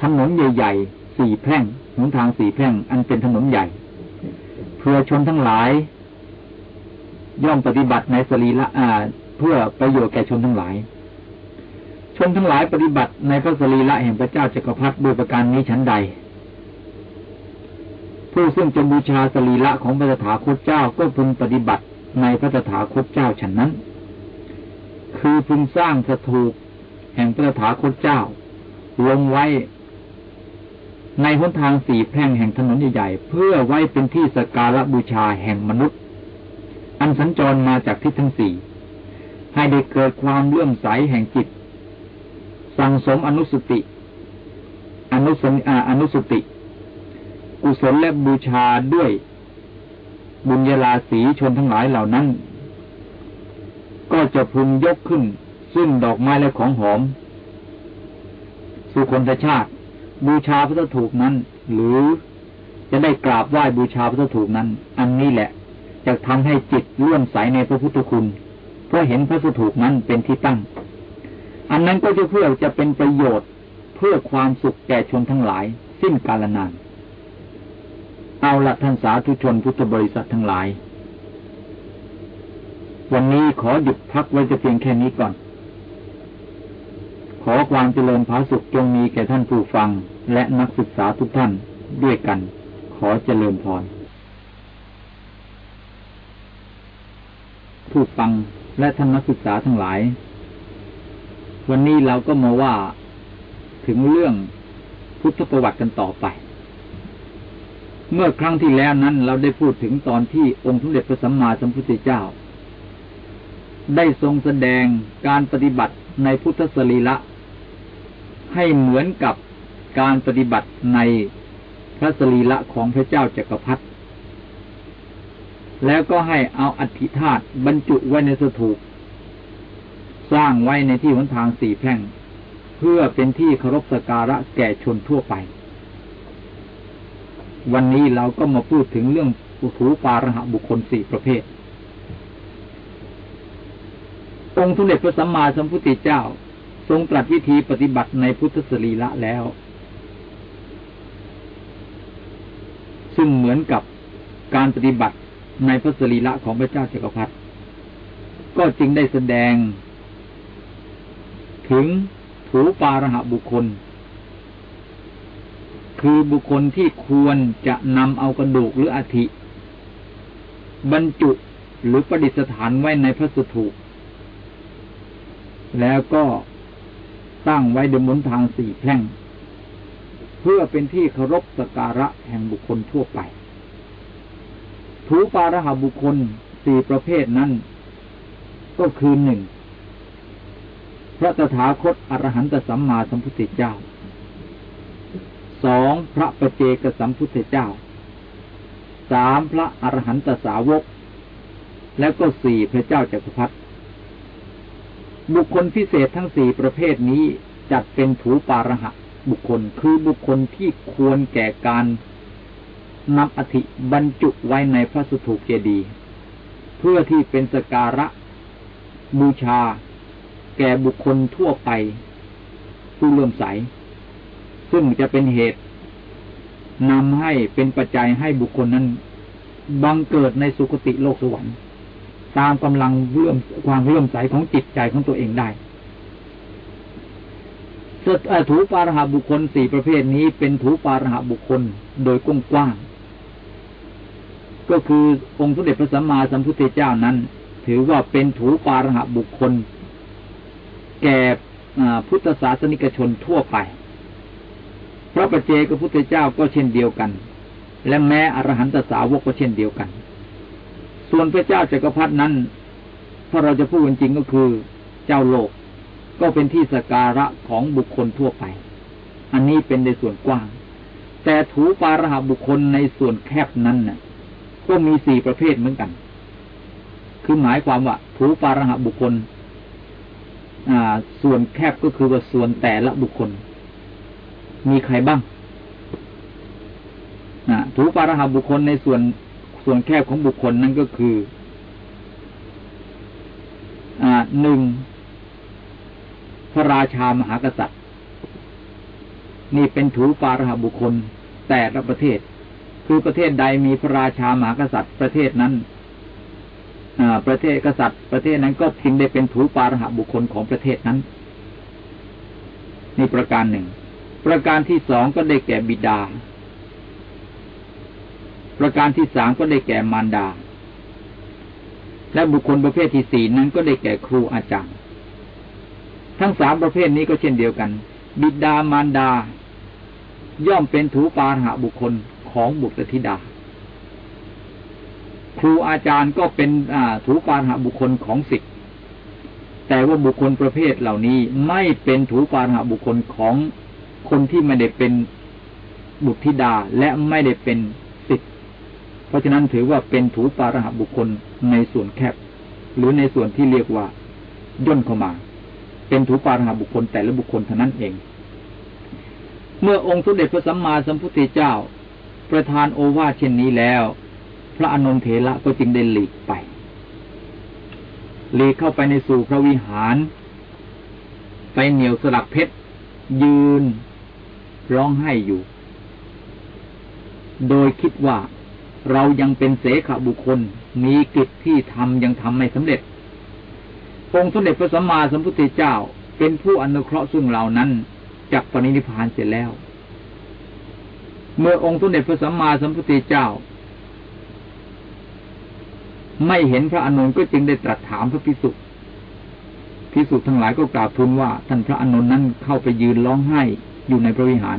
S1: ถนนใหญ่ๆสี่แพร่ง หนทางสี่แพร่ง อันเป็นถนนใหญ่ เพื่อชนทั้งหลาย ย่อมปฏิบัติในสรีละอาเพื่อประโยชน์แก่ชนทั้งหลาย ชนทั้งหลายปฏิบัติในพระสรีละแห่งพระเจ้าจักรพรรดิโดยประการนี้ชั้นใด ผู้ซึ่งจะบูชาสรีละของพระสถาคตเจ้าก็พึงปฏิบัติในพระสถาคตเจ้าฉันนั้น คือพึงสร้างสถูปแห่งพระสถาคตเจ้าลงไว้ ในหนทางสี่แพร่งแห่งถนนใหญ่ๆเพื่อไว้เป็นที่สการะบูชาแห่งมนุษย์ อันสัญจรมาจากทิศทั้งสี่ให้ได้เกิดความเลื่อมใสแห่งจิต สั่งสมอนุสติ อนุสอาอนุสติ กุศลและบูชาด้วย บุญญาลาสีชนทั้งหลายเหล่านั้น ก็จะพึงยกขึ้น ซึ่งดอกไม้และของหอม สุคนชาติ บูชาพระถูกนั้น หรือจะได้กราบไหว้บูชาพระถูกนั้น อันนี้แหละจะทำให้จิตเลื่อมใสในพระพุทธคุณ เพราะเห็นพระถูกนั้นเป็นที่ตั้ง อันนั้นก็จะเพื่อจะเป็นประโยชน์เพื่อความสุขแก่ชนทั้งหลาย สิ้นกาลนาน เอาละท่านสาธุชนพุทธบริษัททั้งหลาย วันนี้ขอหยุดพักไว้จะเพียงแค่นี้ก่อน ขอความเจริญพาสุขจงมีแก่ท่านผู้ฟัง และนักศึกษาทุกท่านด้วยกัน ขอเจริญพรผู้ฟังและท่านนักศึกษาทั้งหลาย วันนี้เราก็มาว่าถึงเรื่องพุทธประวัติกันต่อไป เมื่อครั้งที่แล้วนั้น เราได้พูดถึงตอนที่องค์สมเด็จพระสัมมาสัมพุทธเจ้า ได้ทรงแสดงการปฏิบัติในพุทธสรีละ ให้เหมือนกับ การปฏิบัติในพระสรีละของพระเจ้าจากักรพรรดิแล้วก็ให้เอาอัฐิธาตุบรรจุไว้ในสถูปสร้างไว้ในที่หนทางสี่แพร่ง เพื่อเป็นที่เคารพสการะแก่ชนทั่วไป วันนี้เราก็มาพูดถึงเรื่องอุถูปาระหะบุคคลสี่ประเภท องค์สมเด็จพระสัมมาสัมพุทธเจ้า ทรงตรัสวิธีปฏิบัติในพุทธสรีละแล้ว ซึ่งเหมือนกับการปฏิบัติในพระสรีละของพระเจ้าจักรพรรดิก็จึงได้แสดง ถึงถูปาระหะบุคคล คือบุคคลที่ควรจะนำเอากระดูกหรืออธิบรรจุหรือประดิษฐานไว้ในพระสถูปแล้วก็ตั้งไว้เดิมบนทางสี่แพร่ง เพื่อเป็นที่เคารพสการะแห่งบุคคลทั่วไป ถูปาระหาบุคคลสี่ประเภทนั้น ก็คือหนึ่งพระตถาคตอรหันตสัมมาสัมพุทธเจ้าสองพระประเจกสัมพุทธเจ้าสามพระอรหันตสาวก แล้วก็สี่พระเจ้าจักรพรรดิบุคคลพิเศษทั้งสี่ประเภทนี้จัดเป็นถูปาระหะ บุคคลคือบุคคลที่ควรแก่การนำอธิบรรจุไว้ในพระสุถูปเจดีย์เพื่อที่เป็นสการะบูชา แก่บุคคลทั่วไป ผู้เลื่อมใส ซึ่งจะเป็นเหตุนำให้เป็นปัจจัยให้บุคคลนั้นบังเกิดในสุคติโลกสวรรค์ ตามกำลังเรื่อมความเรื่อมใสของจิตใจของตัวเองได้ ถูปาระหาบุคคลสี่ประเภทนี้เป็นถูปาระหาบุคคลโดยกว้างก็คือองค์สมเด็จพระสัมมาสัมพุทธเจ้านั้น ถือว่าเป็นถูปาระหาบุคคล แก่พุทธศาสนิกชนทั่วไป พระประเจกับพุทธเจ้าก็เช่นเดียวกัน และแม้อรหันตสาวกก็เช่นเดียวกัน ส่วนพระเจ้าจักรพรรดินั้น ถ้าเราจะพูดจริงก็คือเจ้าโลก ก็เป็นที่สการะของบุคคลทั่วไป อันนี้เป็นในส่วนกว้าง แต่ถูปาระหบุคคลในส่วนแคบนั้นน่ะ ก็มีสี่ประเภทเหมือนกัน คือหมายความว่าถูปาระหบุคคล อ่า ส่วนแคบก็คือว่าส่วนแต่ละบุคคล มีใครบ้างถูปาระหบุคคลในส่วนส่วนแคบของบุคคลนั้นก็คือ อ่าหนึ่ง พระราชามหากษัตริย์ นี่เป็นถูปาระหบุคคลแต่ละประเทศ คือประเทศใดมีพระราชามหากษัตริย์ ประเทศนั้นประเทศกษัตริย์ ประเทศนั้นก็จึงได้เป็นถูปาระหบุคคลของประเทศนั้นนี่ประการหนึ่ง ประการที่สองก็ได้แก่บิดา ประการที่สามก็ได้แก่มารดา และบุคคลประเภทที่สี่นั้นก็ได้แก่ครูอาจารย์ ทั้งสามประเภทนี้ก็เช่นเดียวกัน บิดามารดา ย่อมเป็นถูปาหะบุคคลของบุตรธิดา ครูอาจารย์ก็เป็นถูปาหะบุคคลของศิษย์แต่ว่าบุคคลประเภทเหล่านี้ไม่เป็นถูปาหะบุคคลของคนที่ไม่ได้เป็นบุตรธิดาและไม่ได้เป็นศิษย์เพราะฉะนั้นถือว่าเป็นถูปาระหบุคคลในส่วนแคบ หรือในส่วนที่เรียกว่าย่นเข้ามา เป็นถูปาระบุคคลแต่ละบุคคลเท่านั้นเอง เมื่อองค์สมเด็จพระสัมมาสัมพุทธเจ้า ประทานโอวาเช่นนี้แล้ว พระอนนเทระก็จึงได้หลีกไปหลีกเข้าไปในสู่พระวิหาร ไปเหนียวสลักเพชร ยืนร้องไห้อยู่ โดยคิดว่าเรายังเป็นเสขบุคคล มีกิจที่ทำยังทำไม่สำเร็จ องค์สมเด็จพระสัมมาสัมพุทธเจ้า เป็นผู้อนุเคราะห์ซึ่งเรานั้นจากปณินิพานเสร็จแล้ว เมื่อองค์สมเด็จพระสัมมาสัมพุทธเจ้า ไม่เห็นพระอนุนก็จึงได้ตรัสถามพระพิสุพิสุทั้งหลายก็กราบทูลว่าท่านพระอนุนนั้นเข้าไปยืนร้องไห้อยู่ในพระวิหาร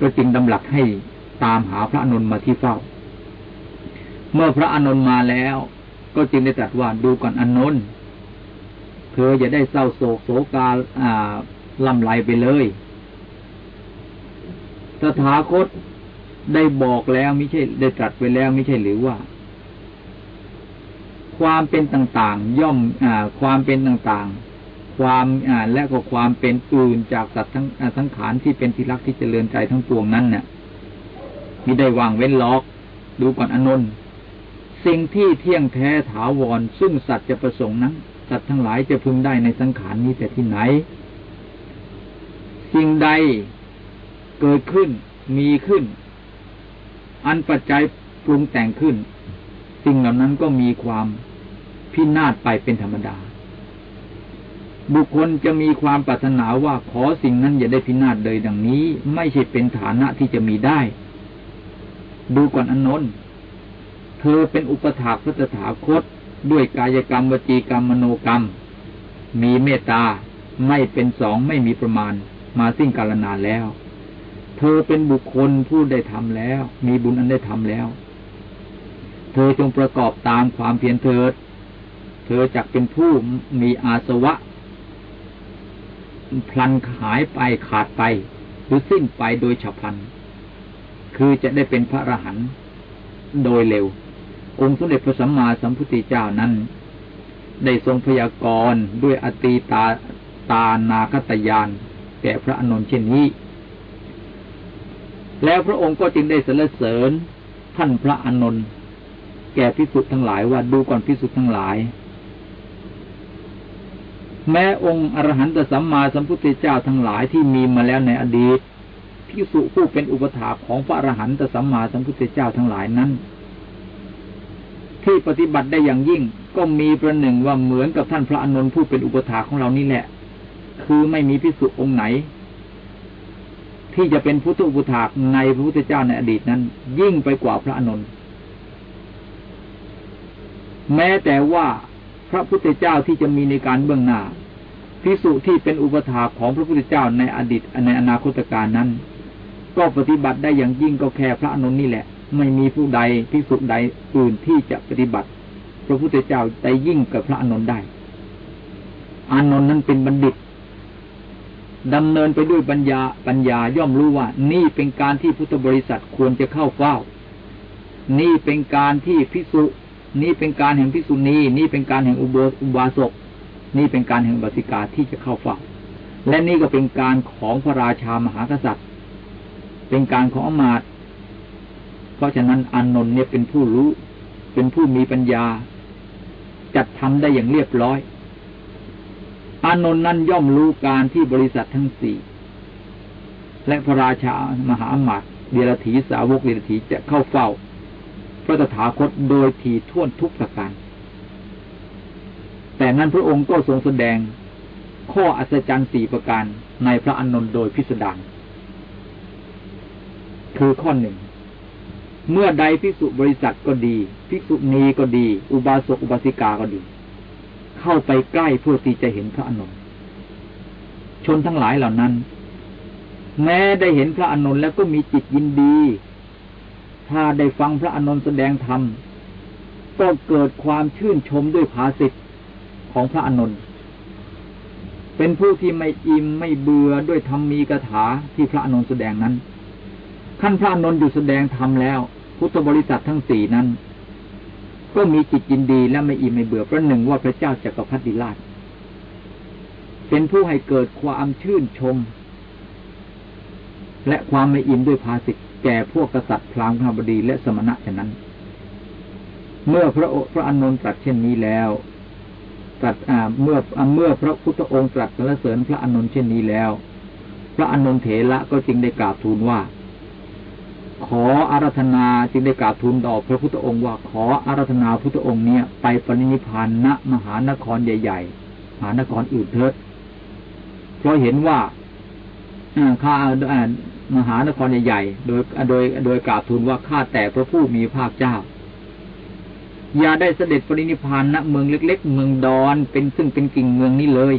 S1: ก็จึงดำหลักให้ตามหาพระอนุนมาที่เฝ้า เมื่อพระอนุนมาแล้ว ก็จึงได้ตรัสว่าดูก่อนอนุน เธออย่าได้เศร้าโศกโศกาลำไรไปเลยตถาคตได้บอกแล้วไม่ใช่ได้ตรัสไปแล้วไม่ใช่หรือว่า ความเป็นต่างๆ ย่อมอความเป็นต่างๆ ความและก็ความเป็นอื่นจากสัตว์ทั้งทั้งขานที่เป็นที่รักที่เจริญใจทั้งปวงนั้นเนี่ยมิได้วางเว้นล็อก ดูก่อนอนนท์สิ่งที่เที่ยงแท้ถาวรซึ่งสัตว์จะประสงค์นั้น สัตว์ทั้งหลายจะพึงได้ในสังขารนี้แต่ที่ไหน สิ่งใดเกิดขึ้นมีขึ้น อันปัจจัยปรุงแต่งขึ้น สิ่งเหล่านั้นก็มีความพินาศไปเป็นธรรมดา บุคคลจะมีความปรารถนาว่าขอสิ่งนั้นอย่าได้พินาศเลยดังนี้ ไม่ใช่เป็นฐานะที่จะมีได้ ดูก่อนอนนท์เธอเป็นอุปถากพระตถาคต ด้วยกายกรรมวจีกรรมมโนกรรม มีเมตตาไม่เป็นสองไม่มีประมาณ มาสิ้นกาลนานแล้ว เธอเป็นบุคคลผู้ได้ทำแล้ว มีบุญอันได้ทำแล้ว เธอจงประกอบตามความเพียรเถิด เธอจักเป็นผู้มีอาสวะ พลันหายไปขาดไป หรือสิ้นไปโดยฉับพลัน คือจะได้เป็นพระอรหันต์โดยเร็ว องค์สมเด็จพระสัมมาสัมพุทธเจ้านั้น ได้ทรงพยากรณ์ด้วยอตีตาตานาคตยานแก่พระอนุนเช่นนี้ แล้วพระองค์ก็จึงได้สรรเสริญท่านพระอนนท์แก่พิสุทธ์ทั้งหลายว่าดูก่อนพิสุทธ์ทั้งหลาย แม้องค์อรหันตสัมมาสัมพุทธเจ้าทั้งหลายที่มีมาแล้วในอดีตพิสุผู้เป็นอุปถาของพระอรหันตสัมมาสัมพุทธเจ้าทั้งหลายนั้น ที่ปฏิบัติได้อย่างยิ่ง ก็มีประหนึ่งว่าเหมือนกับท่านพระอนุนผู้เป็นอุปถาของเรานี่แหละ คือไม่มีพิสุองค์ไหน ที่จะเป็นพุทธอุปถากในพระพุทธเจ้าในอดีตนั้น ยิ่งไปกว่าพระอนุนแม้แต่ว่าพระพุทธเจ้าที่จะมีในการเบื้องหน้าพิสุที่เป็นอุปถาของพระพุทธเจ้าในอดีตในอนาคตการนั้น ก็ปฏิบัติได้อย่างยิ่งก็แค่พระอนุนนี่แหละ ไม่มีผู้ใดพิสุใดอื่นที่จะปฏิบัติ พระพุทธเจ้าได้ยิ่งกับพระอนุนได้ อานนท์นั้นเป็นบัณฑิตดำเนินไปด้วยปัญญาปัญญาย่อมรู้ว่า นี่เป็นการที่พุทธบริษัทควรจะเข้าเฝ้า นี่เป็นการที่พิสุนี่เป็นการแห่งพิสุนีนี่เป็นการแห่งอุโบอุบาสกนี่เป็นการแห่งบัติกาที่จะเข้าเฝ้า และนี่ก็เป็นการของพระราชามหากษัตริย์ เป็นการของอมาต เพราะฉะนั้นอานนท์เนี่ยเป็นผู้รู้ เป็นผู้มีปัญญา จัดทำได้อย่างเรียบร้อย อานนท์นั้นย่อมรู้การที่บริษัททั้งสี่และพระราชามหาอมาตย์เดรถีสาวกเดรถีจะเข้าเฝ้า พระตถาคตโดยทีท่วนทุกประการแต่นั้นพระองค์ก็ทรงแสดงข้ออัศจรรย์สี่ประการในพระอนนท์โดยพิสดารคือข้อหนึ่ง เมื่อใดภิกษุบริษัทก็ดีภิกษุณีก็ดี อุบาสกอุบาสิกาก็ดี เข้าไปใกล้เพื่อที่จะเห็นพระอนุนชนทั้งหลายเหล่านั้น แม้ได้เห็นพระอนุนแล้วก็มีจิตยินดี ถ้าได้ฟังพระอนุนแสดงธรรมก็เกิดความชื่นชมด้วยภาสิทธิ์ของพระอนุนเป็นผู้ที่ไม่อิ่มไม่เบื่อด้วยธรรมีกถาที่พระอนุนแสดงนั้นขั้นพระอนุนอยู่แสดงธรรมแล้ว พุทธบริษัททั้งสี่นั้น ก็มีจิตยินดีและไม่อิ่มไม่เบื่อเพราะหนึ่งว่าพระเจ้าจักรพรรดิราช เป็นผู้ให้เกิดความชื่นชม และความไม่อิ่มด้วยภาสิทธิ์แก่พวกกษัตริย์พราหมณ์ขบดีและสมณะฉะนั้น เมื่อพระพระอานุนตรัสเช่นนี้แล้วตรัสเมื่อเมื่อพระพุทธองค์ตรัสสรรเสริญพระอานุนเช่นนี้แล้ว พระอานุนเถระก็จึงได้กราบทูลว่า ขออารัธนาจึงได้กราบทูลต่อพระพุทธองค์ว่าขออารัธนาพุทธองค์เนี้ยไปปรินิพานณมหานครใหญ่ๆมหานครอื่นเถิดเพราะเห็นว่าข้ามหานครใหญ่ๆโดยโดยโดยกราบทูลว่าข้าแต่พระผู้มีภาคเจ้า อย่าได้เสด็จปรินิพานณเมืองเล็ก ๆ เมืองดอนเป็นซึ่งเป็นกิ่งเมืองนี้เลย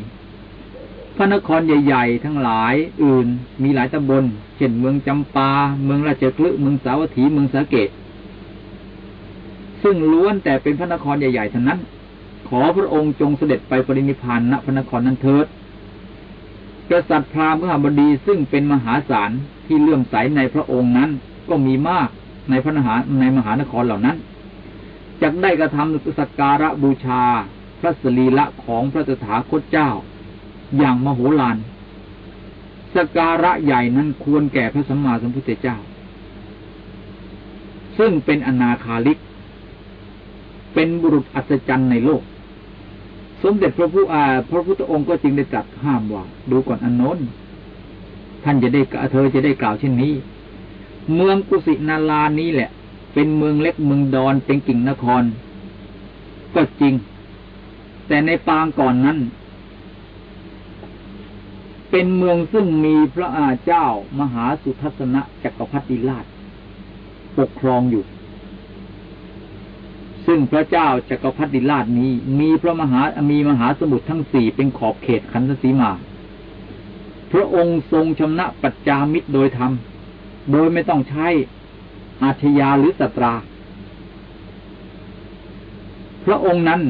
S1: พระนครใหญ่ๆ ทั้งหลายอื่นมีหลายตำบล เช่นเมืองจำปา เมืองราชคลึเมืองสาวัตถี เมืองสาเกต ซึ่งล้วนแต่เป็นพระนครใหญ่ๆทั้งนั้น ขอพระองค์จงเสด็จไปปรินิพานณพระนครนั้นเถิด กษัตริย์พราหมณ์ขบดีซึ่งเป็นมหาศาลที่เลื่อมใสในพระองค์นั้นก็มีมากในพระนหาในมหานครเหล่านั้นจะได้กระทำสักการะบูชา พระสรีละของพระตถาคตเจ้า อย่างมโหฬารสการะใหญ่นั้นควรแก่พระสัมมาสัมพุทธเจ้า ซึ่งเป็นอนาคาลิก เป็นบุรุษอัศจรรย์ในโลก สมเด็จพระผู้อาพระพุทธองค์ก็จึงได้ตรัสห้ามว่า ดูก่อนอนนท์ท่านจะได้เธอจะได้กล่าวเช่นนี้ เมืองกุสินารานี้แหละ เป็นเมืองเล็กเมืองดอนเป็นกิ่งนคร ก็จริง แต่ในปางก่อนนั้น เป็นเมืองซึ่งมีพระอาเจ้ามหาสุทัศนะจักรพรรดิราช ปกครองอยู่ ซึ่งพระเจ้าจักรพรรดิราชนี้ มีพระมหามีมหาสมุทรทั้งสี่เป็นขอบเขตขันธสีมา พระองค์ทรงชำนะปัจจามิตรโดยธรรม โดยไม่ต้องใช้อาชญาหรือสตรา พระองค์นั้น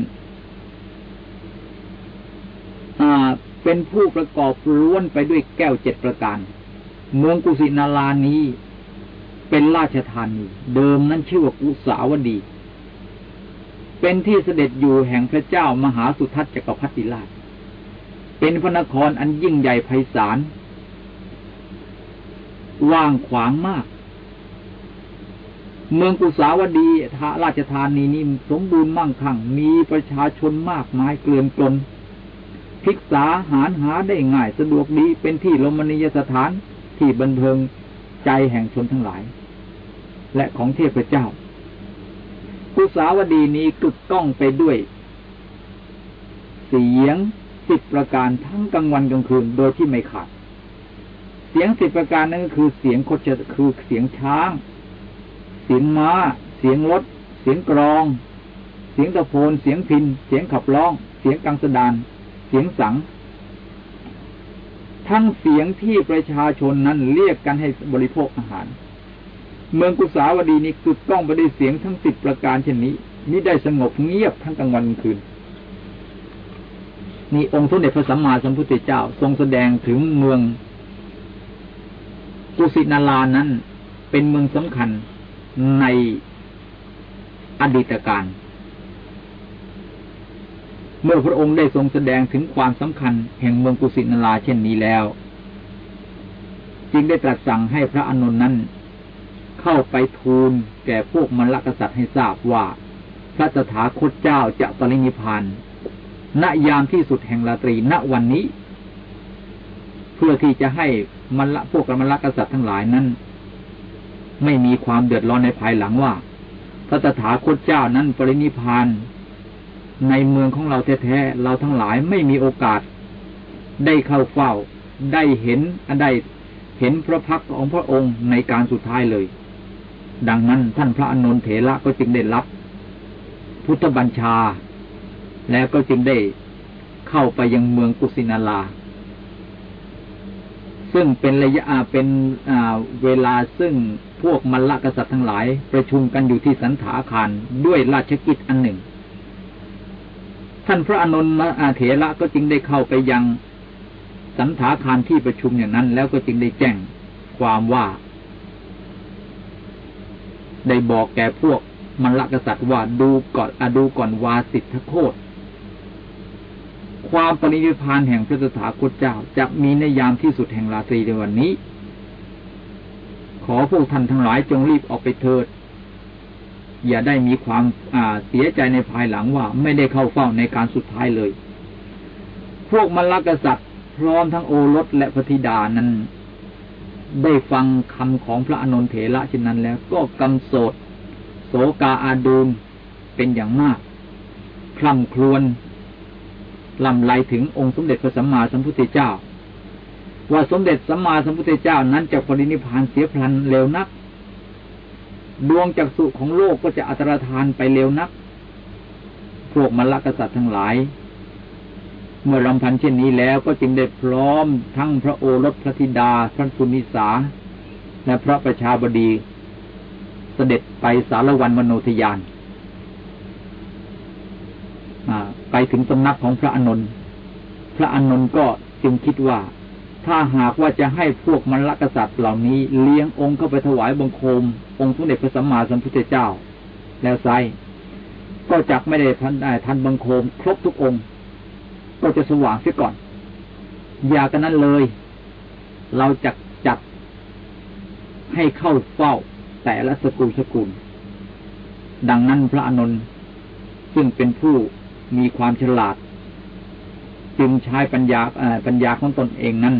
S1: เป็นผู้ประกอบล้วนไปด้วยแก้วเจ็ดประการ เมืองกุสินารานี้ เป็นราชธานี เดิมนั้นชื่อว่ากุสาวดี เป็นที่เสด็จอยู่แห่งพระเจ้ามหาสุทัศน์จักรพรรดิราช เป็นพระนครอันยิ่งใหญ่ไพศาลว่างขวางมาก เมืองกุสาวดีทาราชธานีนี้สมบูรณ์มั่งคั่ง มีประชาชนมากมายเกลื่อนกลน พิกษาหารหาได้ง่ายสะดวกดีเป็นที่ลมณียสถานที่บันเทิงใจแห่งชนทั้งหลาย และของเทพเจ้ากุสาวดีนี้กึกก้องไปด้วย เสียงสิบประการทั้งกลางวันกลางคืนโดยที่ไม่ขาด เสียงสิบประการนั้นก็คือเสียงโคจคือเสียงช้าง เสียงม้า เสียงรถ เสียงกรอง เสียงตะโพนเสียงพิน เสียงขับร้อง เสียงกังสดาน เสียงสัง ทั้งเสียงที่ประชาชนนั้นเรียกกันให้บริโภคอาหาร เมืองกุสาวดีนี้กึกก้องไปด้วยเสียงทั้งสิบประการเช่นนี้มิได้สงบเงียบทั้งกลางวันกลางคืนนี่องค์สมเด็จพระสัมมาสัมพุทธเจ้า ทรงแสดงถึงเมืองกุสินารานั้น เป็นเมืองสำคัญในอดีตการ เมื่อพระองค์ได้ทรงแสดงถึงความสำคัญแห่งเมืองกุสินาราเช่นนี้แล้ว จึงได้ตรัสสั่งให้พระอนุนนั้น เข้าไปทูลแก่พวกมรรคษัตริย์ให้ทราบว่า พระตถาคตเจ้าจะปรินิพานณยามที่สุดแห่งราตรีณวันนี้ เพื่อที่จะให้มรรพวกมรรคษัตริย์ทั้งหลายนั้น ไม่มีความเดือดร้อนในภายหลังว่าพระตถาคตเจ้านั้นปรินิพาน ในเมืองของเราแท้ๆเราทั้งหลายไม่มีโอกาส ได้เข้าเฝ้า ได้เห็นได้เห็นพระพักของพระองค์ในการสุดท้ายเลย ดังนั้นท่านพระอนุนเถระก็จึงได้รับ พุทธบัญชา แล้วก็จึงได้เข้าไปยังเมืองกุสินาราซึ่งเป็นระยะเป็นเวลาซึ่งพวกมรรคกษัตริย์ทั้งหลาย ประชุมกันอยู่ที่สันถาคารด้วยราชกิจอันหนึ่ง ท่านพระอนุนเถระก็จึงได้เข้าไปยังสันถาคารที่ประชุมอย่างนั้น แล้วก็จึงได้แจ้งความว่า ได้บอกแก่พวกมรรคษัตริย์ว่าดูก่อนอดูก่อนวาสิทธโคตความปรินิพานแห่งพระสถาคตเจ้าจะมีในยามที่สุดแห่งราตรีในวันนี้ ขอพวกท่านทั้งหลายจงรีบออกไปเถิด อย่าได้มีความเสียใจในภายหลังว่าไม่ได้เข้าเฝ้าในการสุดท้ายเลย พวกมรรคษัตริย์ พร้อมทั้งโอรสและพระธิดานั้น ได้ฟังคำของพระอนุเถระเช่นนั้นแล้ว ก็กำโสดโสกาอาดูนเป็นอย่างมากคล่ำครวญลำไรถึงองค์สมเด็จพระสัมมาสัมพุทธเจ้า ว่าสมเด็จสัมมาสัมพุทธเจ้านั้นจะปรินิพานเสียพลันเร็วนัก ดวงจักสุของโลกก็จะอัตรธานไปเร็วนัก พวกมรรคษัตริย์ทั้งหลาย เมื่อรำพันเช่นนี้แล้วก็จึงได้พร้อมทั้งพระโอรสพระธิดา พระสุนิสา และพระประชาบดี เสด็จไปสารวันมโนทยานไปถึงสำนักของพระอนนท์พระอนนท์ก็จึงคิดว่า ถ้าหากว่าจะให้พวกมรรคษัตริย์เหล่านี้เลี้ยงองค์เข้าไปถวายบังคม องค์สมเด็จพระสัมมาสัมพุทธเจ้า แล้วไซก็จักไม่ได้ทันได้ทันบังคม ครบทุกองค์ ก็จะสว่างเสียก่อน อย่ากันนั้นเลย เราจะจัดให้เข้าเฝ้าแต่ละสกุลสกุล ดังนั้นพระอนุนซึ่งเป็นผู้มีความฉลาด จึงใช้ปัญญาปัญญาของตนเองนั้น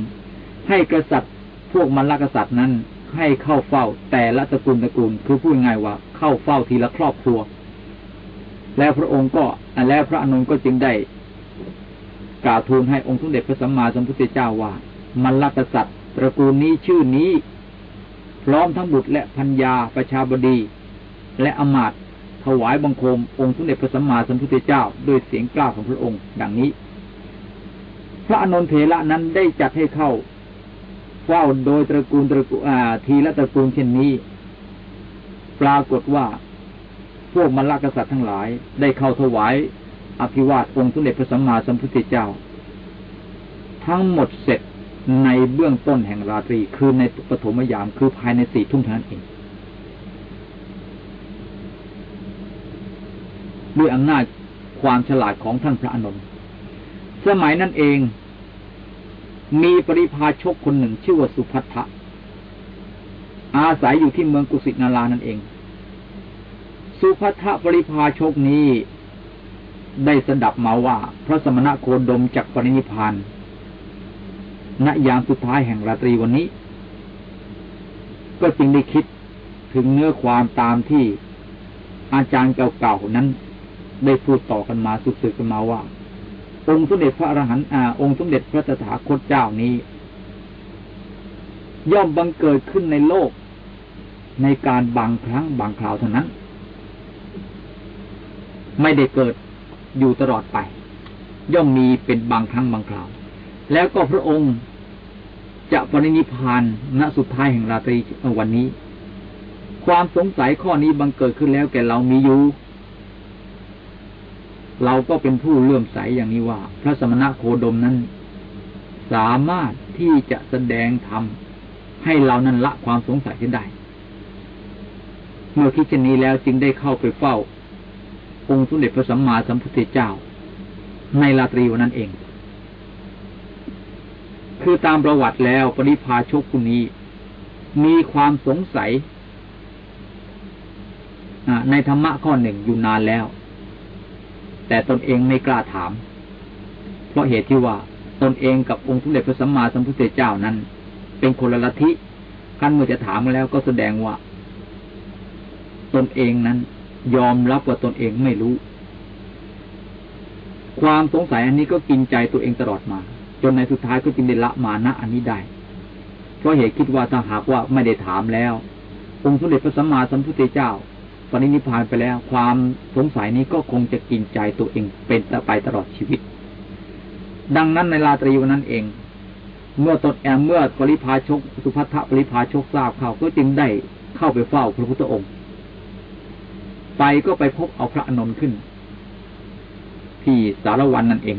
S1: ให้กษัตริย์ พวกมรรคกษัตริย์นั้น ให้เข้าเฝ้าแต่ละตระกูลตระกูล คือพูดง่ายว่าเข้าเฝ้าทีละครอบครัว แล้วพระองค์ก็แล้วพระอนุนก็จึงได้กล่าวทูลให้องค์สมเด็จพระสัมมาสัมพุทธเจ้าว่า มรรคกษัตริย์ ตระกูลนี้ชื่อนี้ พร้อมทั้งบุตรและพัญญาประชาบดี และอมาตถวายบังคมองค์สมเด็จพระสัมมาสัมพุทธเจ้าด้วยเสียงกล้าของพระองค์ ดังนี้ พระอนุนเถระนั้นได้จัดให้เข้า เฝ้าโดยตระกูลตระกูลทีละตระกูลเช่นนี้ ปรากฏว่า พวกมรรคกษัตริย์ทั้งหลาย ได้เข้าถวายอภิวาทองค์สมเด็จพระสัมมาสัมพุทธเจ้า ทั้งหมดเสร็จในเบื้องต้นแห่งราตรีคือในปฐมยามคือภายในสี่ทุ่มเท่านั้นเองด้วยอำนาจความฉลาดของท่านพระอนุนสมัยนั้นเอง มีปริพาชกคนหนึ่งชื่อว่าสุพัทธะอาศัยอยู่ที่เมืองกุสินารานั่นเอง สุพัทธะปริพาชกนี้ได้สดับมาว่า พระสมณะโคดมจากปรินิพานณยามสุดท้ายแห่งราตรีวันนี้ ก็จึงได้คิดถึงเนื้อความตามที่อาจารย์เก่าๆนั้น ได้พูดต่อกันมาสืบๆกันมาว่า องค์สมเด็จพระอรหันต์องค์สมเด็จพระตถาคตเจ้านี้ ย่อมบังเกิดขึ้นในโลก ในการบางครั้งบางคราวเท่านั้น ไม่ได้เกิดอยู่ตลอดไป ย่อมมีเป็นบางครั้งบางคราว แล้วก็พระองค์จะปรินิพานณสุดท้ายแห่งราตรีวันนี้ ความสงสัยข้อนี้บังเกิดขึ้นแล้วแก่เรามีอยู่ เราก็เป็นผู้เลื่อมใสอย่างนี้ว่า พระสมณะโคดมนั้น สามารถที่จะแสดงธรรมให้เรานั้นละความสงสัยขึ้นได้ เมื่อคิดเช่นนี้แล้วจึงได้เข้าไปเฝ้า องค์สมเด็จพระสัมมาสัมพุทธเจ้า ในราตรีวันนั้นเอง คือตามประวัติแล้วปริพาชกคนนี้ มีความสงสัยในธรรมะข้อหนึ่งอยู่นานแล้ว แต่ตนเองไม่กล้าถาม เพราะเหตุที่ว่าตนเองกับองค์สมเด็จพระสัมมาสัมพุทธเจ้านั้น เป็นคนละลัทธิขั้นเมื่อจะถามแล้วก็แสดงว่า ตนเองนั้น ยอมรับว่าตนเองไม่รู้ ความสงสัยอันนี้ก็กินใจตัวเองตลอดมา จนในสุดท้ายก็จึงได้ละมานะอันนี้ได้ เพราะเหตุคิดว่าถ้าหากว่าไม่ได้ถามแล้ว องค์สมเด็จพระสัมมาสัมพุทธเจ้า ปรินิพานไปแล้ว ความสงสัยนี้ก็คงจะกินใจตัวเองเป็นไปตลอดชีวิต ดังนั้นในราตรีวันนั้นเอง เมื่อตนแอมเมื่อปริพาชก สุภัทะปริพาชกทราบข่าวก็จึงได้เข้าไปเฝ้าพระพุทธองค์ ไปก็ไปพบเอาพระอนนท์ขึ้น ที่สารวันนั่นเอง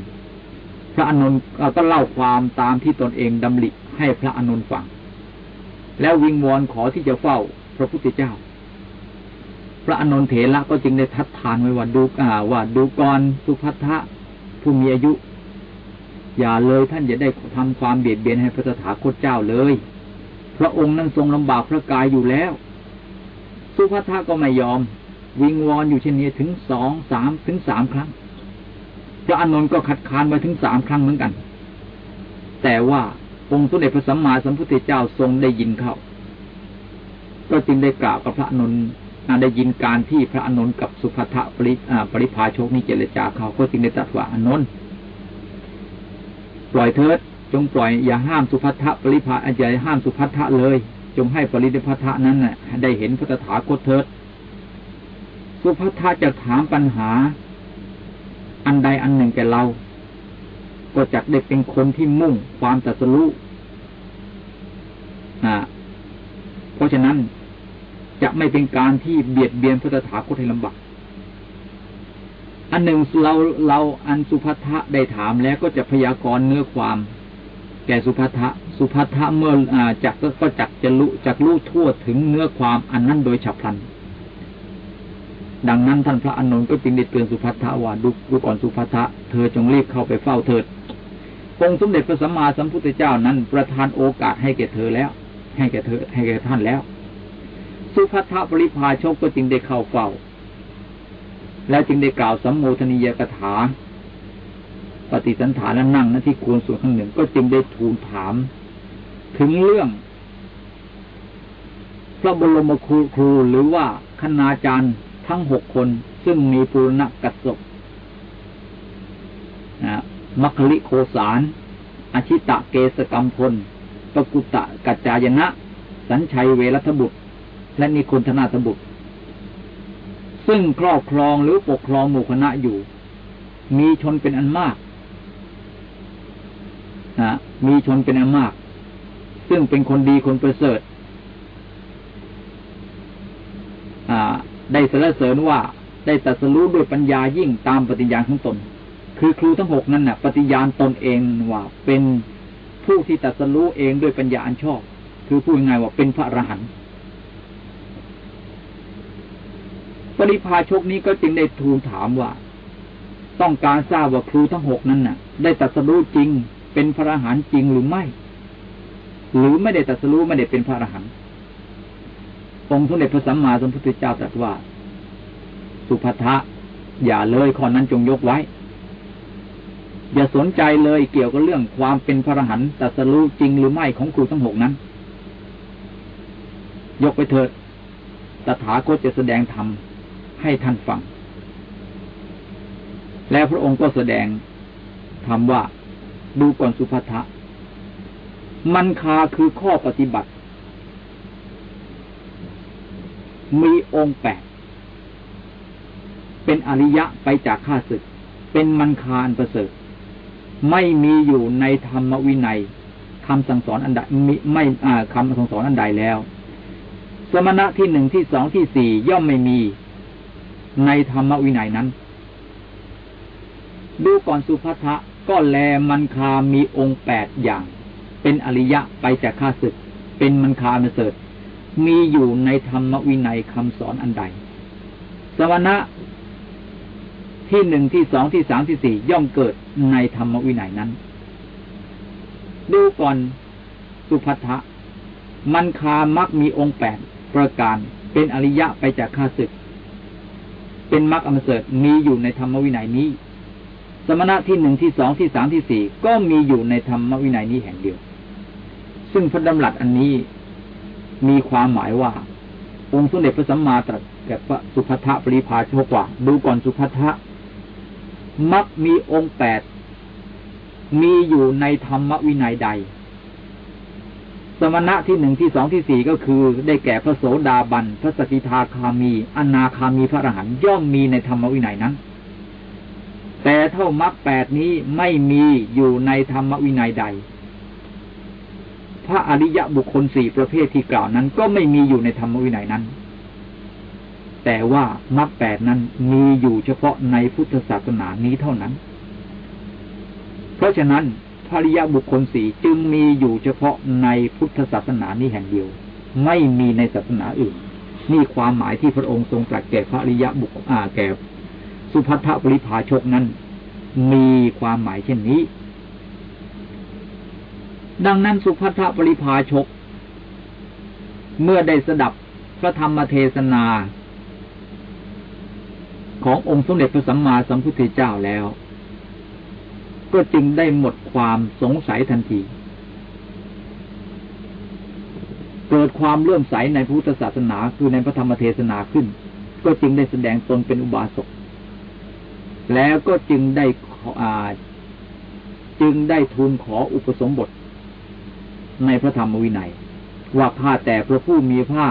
S1: พระอนนท์ก็เล่าความตามที่ตนเองดำริให้พระอนนท์ฟัง แล้ววิงวอนขอที่จะเฝ้าพระพุทธเจ้า ระอนนทเถระก็จึงได้ทัดทานไว้ว่าดูอ่าว่าดูกรสุภัททะผู้มีอายุ อย่าเลยท่านจะได้ทำความเบียดเบียนให้พระตถาคตเจ้าเลย พระองค์นั้นทรงลำบากพระกายอยู่แล้ว สุภัททะก็ไม่ยอม วิงวอนอยู่เช่นนี้ถึงสองสามถึงสามครั้งพระอนนท์ก็ขัดขานไปถึงสามครั้งเหมือนกัน แต่ว่าองค์สมเด็จพระสัมมาสัมพุทธเจ้าทรงได้ยินเขาก็จึงได้กล่าวกับพระอนนท์ ได้ยินการที่พระอนุนกับสุภัทปริปริพาชกนี้เจรจาเขาก็จึงได้ตรัสว่าอนุนปล่อยเถิดจงปล่อยอย่าห้ามสุภัทปริภาอย่าห้ามสุภัทเลย จงให้ปริภัทะนั้นน่ะ ได้เห็นพระตถาคตเถิด สุภัทจะถามปัญหา อันใดอันหนึ่งแก่เรา ก็จักได้เป็นคนที่มุ่งความตรัสรู้เพราะฉะนั้น จะไม่เป็นการที่เบียดเบียนพระตถาคตให้ลำบากอันหนึ่งเราเราอันสุภัทะได้ถามแล้วก็จะพยากรณ์เนื้อความ แก่สุภัทะสุภัทะเมื่ออจักก็จักจะรู้จักรู้ทั่วถึงเนื้อความอันนั้นโดยฉับพลัน ดังนั้นท่านพระอานนท์ก็จึงได้เตือนสุภัทะว่าดูดูก่อนสุภัทะเธอจงรีบเข้าไปเฝ้าเถิดองค์สมเด็จพระสัมมาสัมพุทธเจ้านั้นประทานโอกาสให้แก่เธอแล้ว ให้แก่เธอให้แก่ท่านแล้ว สุภัทะปริพาชกก็จึงได้เข้าเฝ้า แล้วจึงได้กล่าวสัมโมทนียกถา ปฏิสันฐานนั่งหน้าที่ควรส่วนข้างหนึ่งก็จึงได้ทูลถาม ถึงเรื่อง พระบรมครูครูหรือว่าคณาจารย์ทั้งหกคนซึ่งมีปูรณกัสสกนะมัคคิโคสารอาชิตะเกสกรรมพลปกุตะกัจจายนะ สัญชัยเวรัตบุตร และนิคนธนาตบุตร ซึ่งครอบครองหรือปกครองหมู่คณะอยู่ มีชนเป็นอันมากนะมีชนเป็นอันมาก ซึ่งเป็นคนดีคนประเสริฐได้สรรเสริญว่าได้ตัดสรู้ด้วยปัญญายิ่งตามปฏิญาณของตน คือครูทั้งหกนั้นนะ่ะ ปฏิญาณตนเองว่า เป็นผู้ที่ตัดสรู้เองด้วยปัญญาอันชอบ คือพูดง่ายว่าเป็นพระอรหันต์ ปริพาชกนี้ก็จึงได้ทูลถามว่า ต้องการทราบว่าครูทั้งหกนั้นน่ะ ได้ตัดสรู้จริง เป็นพระอรหันต์จริงหรือไม่ หรือไม่ได้ตัดสรู้ไม่ได้เป็นพระอรหันต์องค์สมเด็จพระสัมมาสัมพุทธเจ้าตรัสว่า สุภัทะอย่าเลยข้อนั้นจงยกไว้ อย่าสนใจเลยเกี่ยวกับเรื่องความเป็นพระอรหันต์ตัดสรู้จริงหรือไม่ของครูทั้งหกนั้น ยกไปเถิดตถาคตจะแสดงธรรม ให้ท่านฟัง แล้วพระองค์ก็แสดงทำว่าดูก่อนสุภัทะมันคาคือข้อปฏิบัติ มีองค์แปดเป็นอริยะไปจากข้าศึก เป็นมันคาอันประเสริฐ ไม่มีอยู่ในธรรมวินัยคำสั่งสอนอันใดมิไม่คำสั่งสอนอันใดแล้ว สมณะที่หนึ่งที่สองที่สี่ย่อมไม่มี ในธรรมวินัยนั้น ดูก่อนสุภัทะก็แลมันคามีองค์แปดอย่าง เป็นอริยะไปจากข้าศึก เป็นมันคามเสดมีอยู่ในธรรมวินัยคำสอนอันใด สวนะที่หนึ่งที่สองที่สามที่สี่ย่อมเกิดในธรรมวินัยนั้น ดูก่อนสุภัทะมันคามักมีองค์แปดประการเป็นอริยะไปจากข้าศึก เป็นมรรคอมเสดมีอยู่ในธรรมวินัยนี้ สมณะที่หนึ่งที่สองที่สามที่สี่ก็มีอยู่ในธรรมวินัยนี้แห่งเดียว ซึ่งพระดำรัสอันนี้มีความหมายว่า องค์สมเด็จพระสัมมาตรัสแก่พระสุภัทะปริภาชกว่า ดูก่อนสุภัทะมักมีองค์แปดมีอยู่ในธรรมวินัยใด สมณะที่หนึ่งที่สองที่สี่ก็คือ ได้แก่พระโสดาบัน พระสกิทาคามี อนาคามีพระอรหันต์ย่อมมีในธรรมวินัยนั้น แต่เท่ามรรคแปดนี้ไม่มีอยู่ในธรรมวินัยใด พระอริยะบุคคลสี่ประเภทที่กล่าวนั้น ก็ไม่มีอยู่ในธรรมวินัยนั้น แต่ว่ามรรคแปดนั้นมีอยู่เฉพาะในพุทธศาสนานี้เท่านั้น เพราะฉะนั้น ภริยบุคคลสี่จึงมีอยู่เฉพาะในพุทธศาสนานี้แห่งเดียว ไม่มีในศาสนาอื่น นี่ความหมายที่พระองค์ทรงตรัสแก่พระริยบุคอาแก่สุภัทปริภาชกนั้น มีความหมายเช่นนี้ ดังนั้นสุภัทปริภาชก เมื่อได้สดับพระธรรมเทศนา ขององค์สมเด็จพระสัมมาสัมพุทธเจ้าแล้ว ก็จึงได้หมดความสงสัยทันที เกิดความเลื่อมใสในพุทธศาสนาคือในพระธรรมเทศนาขึ้น ก็จึงได้แสดงตนเป็นอุบาสก แล้วก็จึงได้จึงได้ทูลขออุปสมบท ในพระธรรมวินัย ว่าข้าแต่พระผู้มีพระ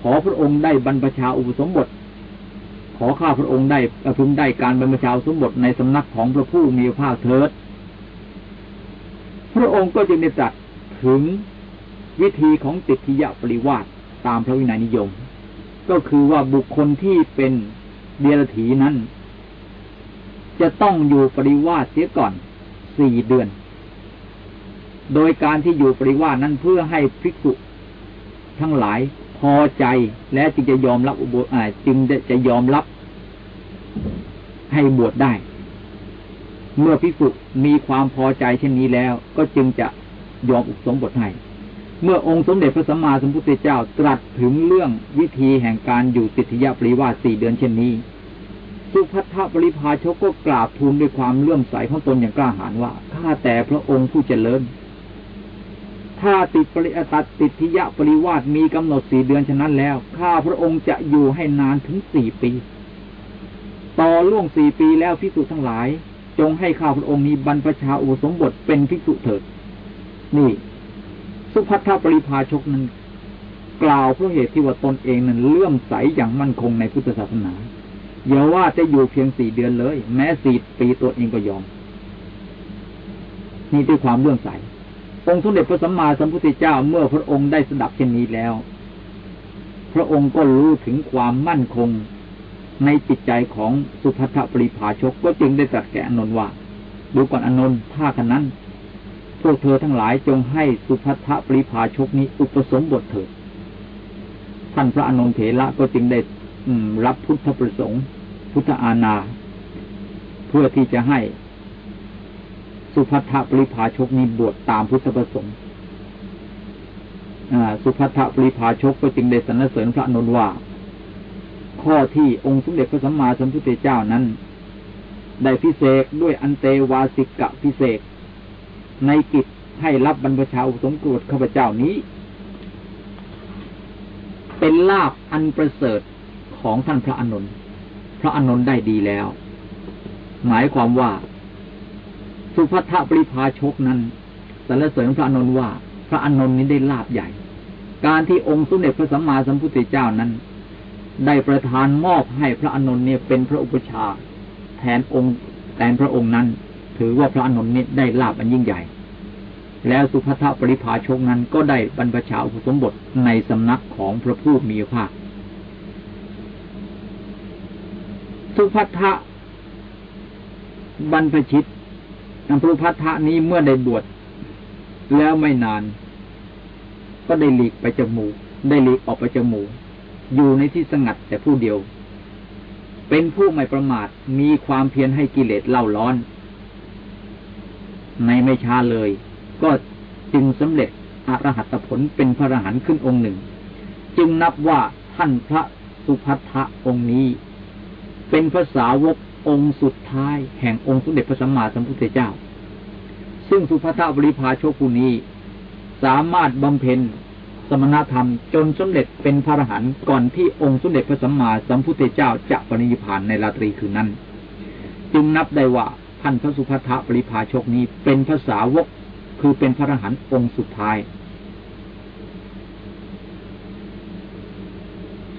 S1: ขอพระองค์ได้บรรพชาอุปสมบท ขอข้าพระองค์ได้พึงได้การบรรพชาสมบทในสำนักของพระผู้มีพระเถิด พระองค์ก็จึงได้ตรัสถึงวิธีของติทิยปริวาสตามพระวินัยนิยม ก็คือว่าบุคคลที่เป็นเดียรถีนั้น จะต้องอยู่ปริวาสเสียก่อนสี่เดือน โดยการที่อยู่ปริวาสนั้นเพื่อให้ภิกษุทั้งหลาย พอใจและจึงจะยอมรับอุโบสถจึงจะยอมรับให้บวชได้ เมื่อภิกษุมีความพอใจเช่นนี้แล้ว ก็จึงจะยอมอุปสมบทให้ เมื่อองค์สมเด็จพระสัมมาสัมพุทธเจ้าตรัสถึงเรื่องวิธีแห่งการอยู่ติทยปริวาสสี่เดือนเช่นนี้ สุพัทธปริพาชกก็กราบทูลด้วยความเลื่อมใสของตนอย่างกล้าหาญว่า ข้าแต่พระองค์ผู้เจริญ ถ้าติดปริอตัดติดทิยะปริวาสมีกำหนดสี่เดือนฉะนั้นแล้ว ข้าพระองค์จะอยู่ให้นานถึงสี่ปี ต่อล่วงสี่ปีแล้วพิสุทั้งหลาย จงให้ข้าพระองค์นี้บรรพชาอุสมบทเป็นภิกษุเถิด นี่ สุภัททปริพาชกนั้นกล่าวเพราะเหตุที่ว่าตนเองนั้นเลื่อมใสอย่างมั่นคงในพุทธศาสนาอย่าว่าจะอยู่เพียงสี่เดือนเลย แม้สี่ปีตัวเองก็ยอม นี่ด้วยความเลื่อมใส องค์สมเด็จพระสัมมาสัมพุทธเจ้าเมื่อพระองค์ได้สดับเช่นนี้แล้ว พระองค์ก็รู้ถึงความมั่นคงในจิตใจของสุภัทปริภาชกก็จึงได้ตรัสแก่อนนท์ว่าดูก่อนอนนท์ถ้าขนั้น พวกเธอทั้งหลายจงให้สุภัทปริภาชกนี้อุปสมบทเถิดท่านพระอนนทเถระก็จึงได้รับพุทธประสงค์ พุทธาณาเพื่อที่จะให้ สุภัททปริภาชกนี้บวชตามพุทธประสงค์สุภัททปริภาชกก็จึงได้สรรเสริญพระนนว่า ข้อที่องค์สมเด็จพระสัมมาสัมพุทธเจ้านั้น ได้พิเศษด้วยอันเตวาสิกะพิเศษในกิจให้รับบรรพชาอุสมกรดข้าพเจ้านี้ เป็นลาบอันประเสริฐของท่านพระอนุนพระอนุนได้ดีแล้ว หมายความว่า สุภัทปริพาชกนั้นสรรเสริญพระอนุนว่า พระอนุนนี้ได้ลาบใหญ่ การที่องค์สุเด็จพระสัมมาสัมพุทธเจ้านั้น ได้ประทานมอบให้พระอนุนเนี่ยเป็นพระอุปชาแทนองค์แทนพระองค์นั้น ถือว่าพระอนุนนี้ได้ลาบอันยิ่งใหญ่ แล้วสุภัทปริพาชกนั้นก็ได้บรรพชาอุปสมบทในสำนักของพระผู้มีพระภาคสุภัทบรรพชิต อัมพุพัทธะนี้เมื่อได้บวชแล้วไม่นาน ก็ได้หลีกไปจมูก ได้หลีกออกไปจมูก อยู่ในที่สงัดแต่ผู้เดียว เป็นผู้ไม่ประมาทมีความเพียรให้กิเลสเล่าร้อน ในไม่ช้าเลย ก็จึงสำเร็จอรหัตผลเป็นพระอรหันต์ขึ้นองค์หนึ่ง จึงนับว่าท่านพระสุพัทธะองค์นี้ เป็นภาษาวก องค์สุดท้ายแห่งองค์สมเด็จพระสัมมาสัมพุทธเจ้า ซึ่งสุภาบริพาโชคุนีสามารถบำเพ็ญสมณธรรมจนสมเด็จเป็นพระอรหันต์ก่อนที่องค์สมเด็จพระสัมมาสัมพุทธเจ้าจะปรินิพานในราตรีคืนนั้น จึงนับได้ว่าท่านพระสุภาบริพาโชคนี้เป็นภาษาวกคือเป็นพระอรหันต์องค์สุดท้าย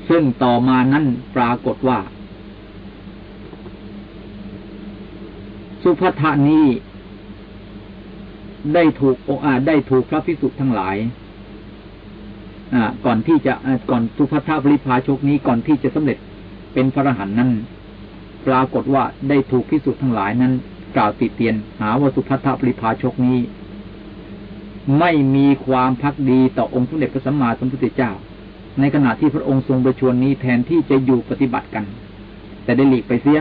S1: ซึ่งต่อมานั้นปรากฏว่า สุภัทานี้ได้ถูกองอาได้ถูกพระพิสุทั้งหลายอ่าก่อนที่จะก่อนสุภัทาบริพาชกนี้ก่อนที่จะสำเร็จเป็นพระอรหันต์นั้นปรากฏว่าได้ถูกพิสุทั้งหลายนั้น กล่าวติเตียนหาว่าสุภัทาบริพาชกนี้ ไม่มีความพักดีต่อองค์สมเด็จพระสัมมาสัมพุทธเจ้า ในขณะที่พระองค์ทรงประชวรนี้แทนที่จะอยู่ปฏิบัติกัน แต่ได้หลีกไปเสีย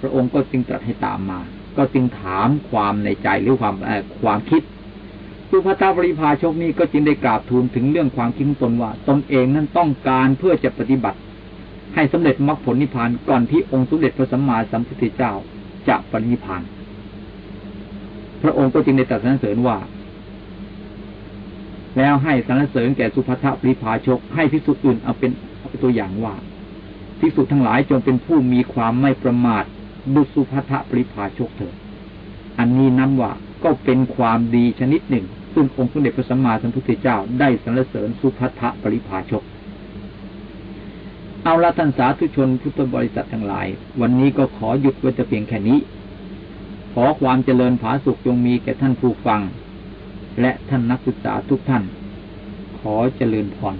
S1: พระองค์ก็จึงตรัสให้ตามมา ก็จึงถามความในใจหรือความความคิดสุภาตาบริพาชกนี้ก็จึงได้กราบทูลถึงเรื่องความคิดตนว่า ตนเองนั้นต้องการเพื่อจะปฏิบัติ ให้สำเร็จมรรคผลนิพพานก่อนที่องค์สมเด็จพระสัมมาสัมพุทธเจ้าจะปรินิพพาน พระองค์ก็จึงได้ตรัสสรรเสริญว่า แล้วให้สรรเสริญแก่สุภาตาบริพาชก ให้พิสุอื่นเอาเป็นเอาเป็นตัวอย่างว่าพิสุทั้งหลายจงเป็นผู้มีความไม่ประมาท ดุสุภัทปริภาชกเถิดอันนี้นับว่าก็เป็นความดีชนิดหนึ่ง ซึ่งองค์สมเด็จพระสัมมาสัมพุทธเจ้าได้สรรเสริญสุภัทะปริภาชก เอาละท่านสาธุชนพุทธบริษัททั้งหลาย วันนี้ก็ขอหยุดไว้แต่เพียงแค่นี้ ขอความเจริญผาสุขจงมีแก่ท่านผู้ฟัง และท่านนักศึกษาทุกท่าน ขอเจริญพร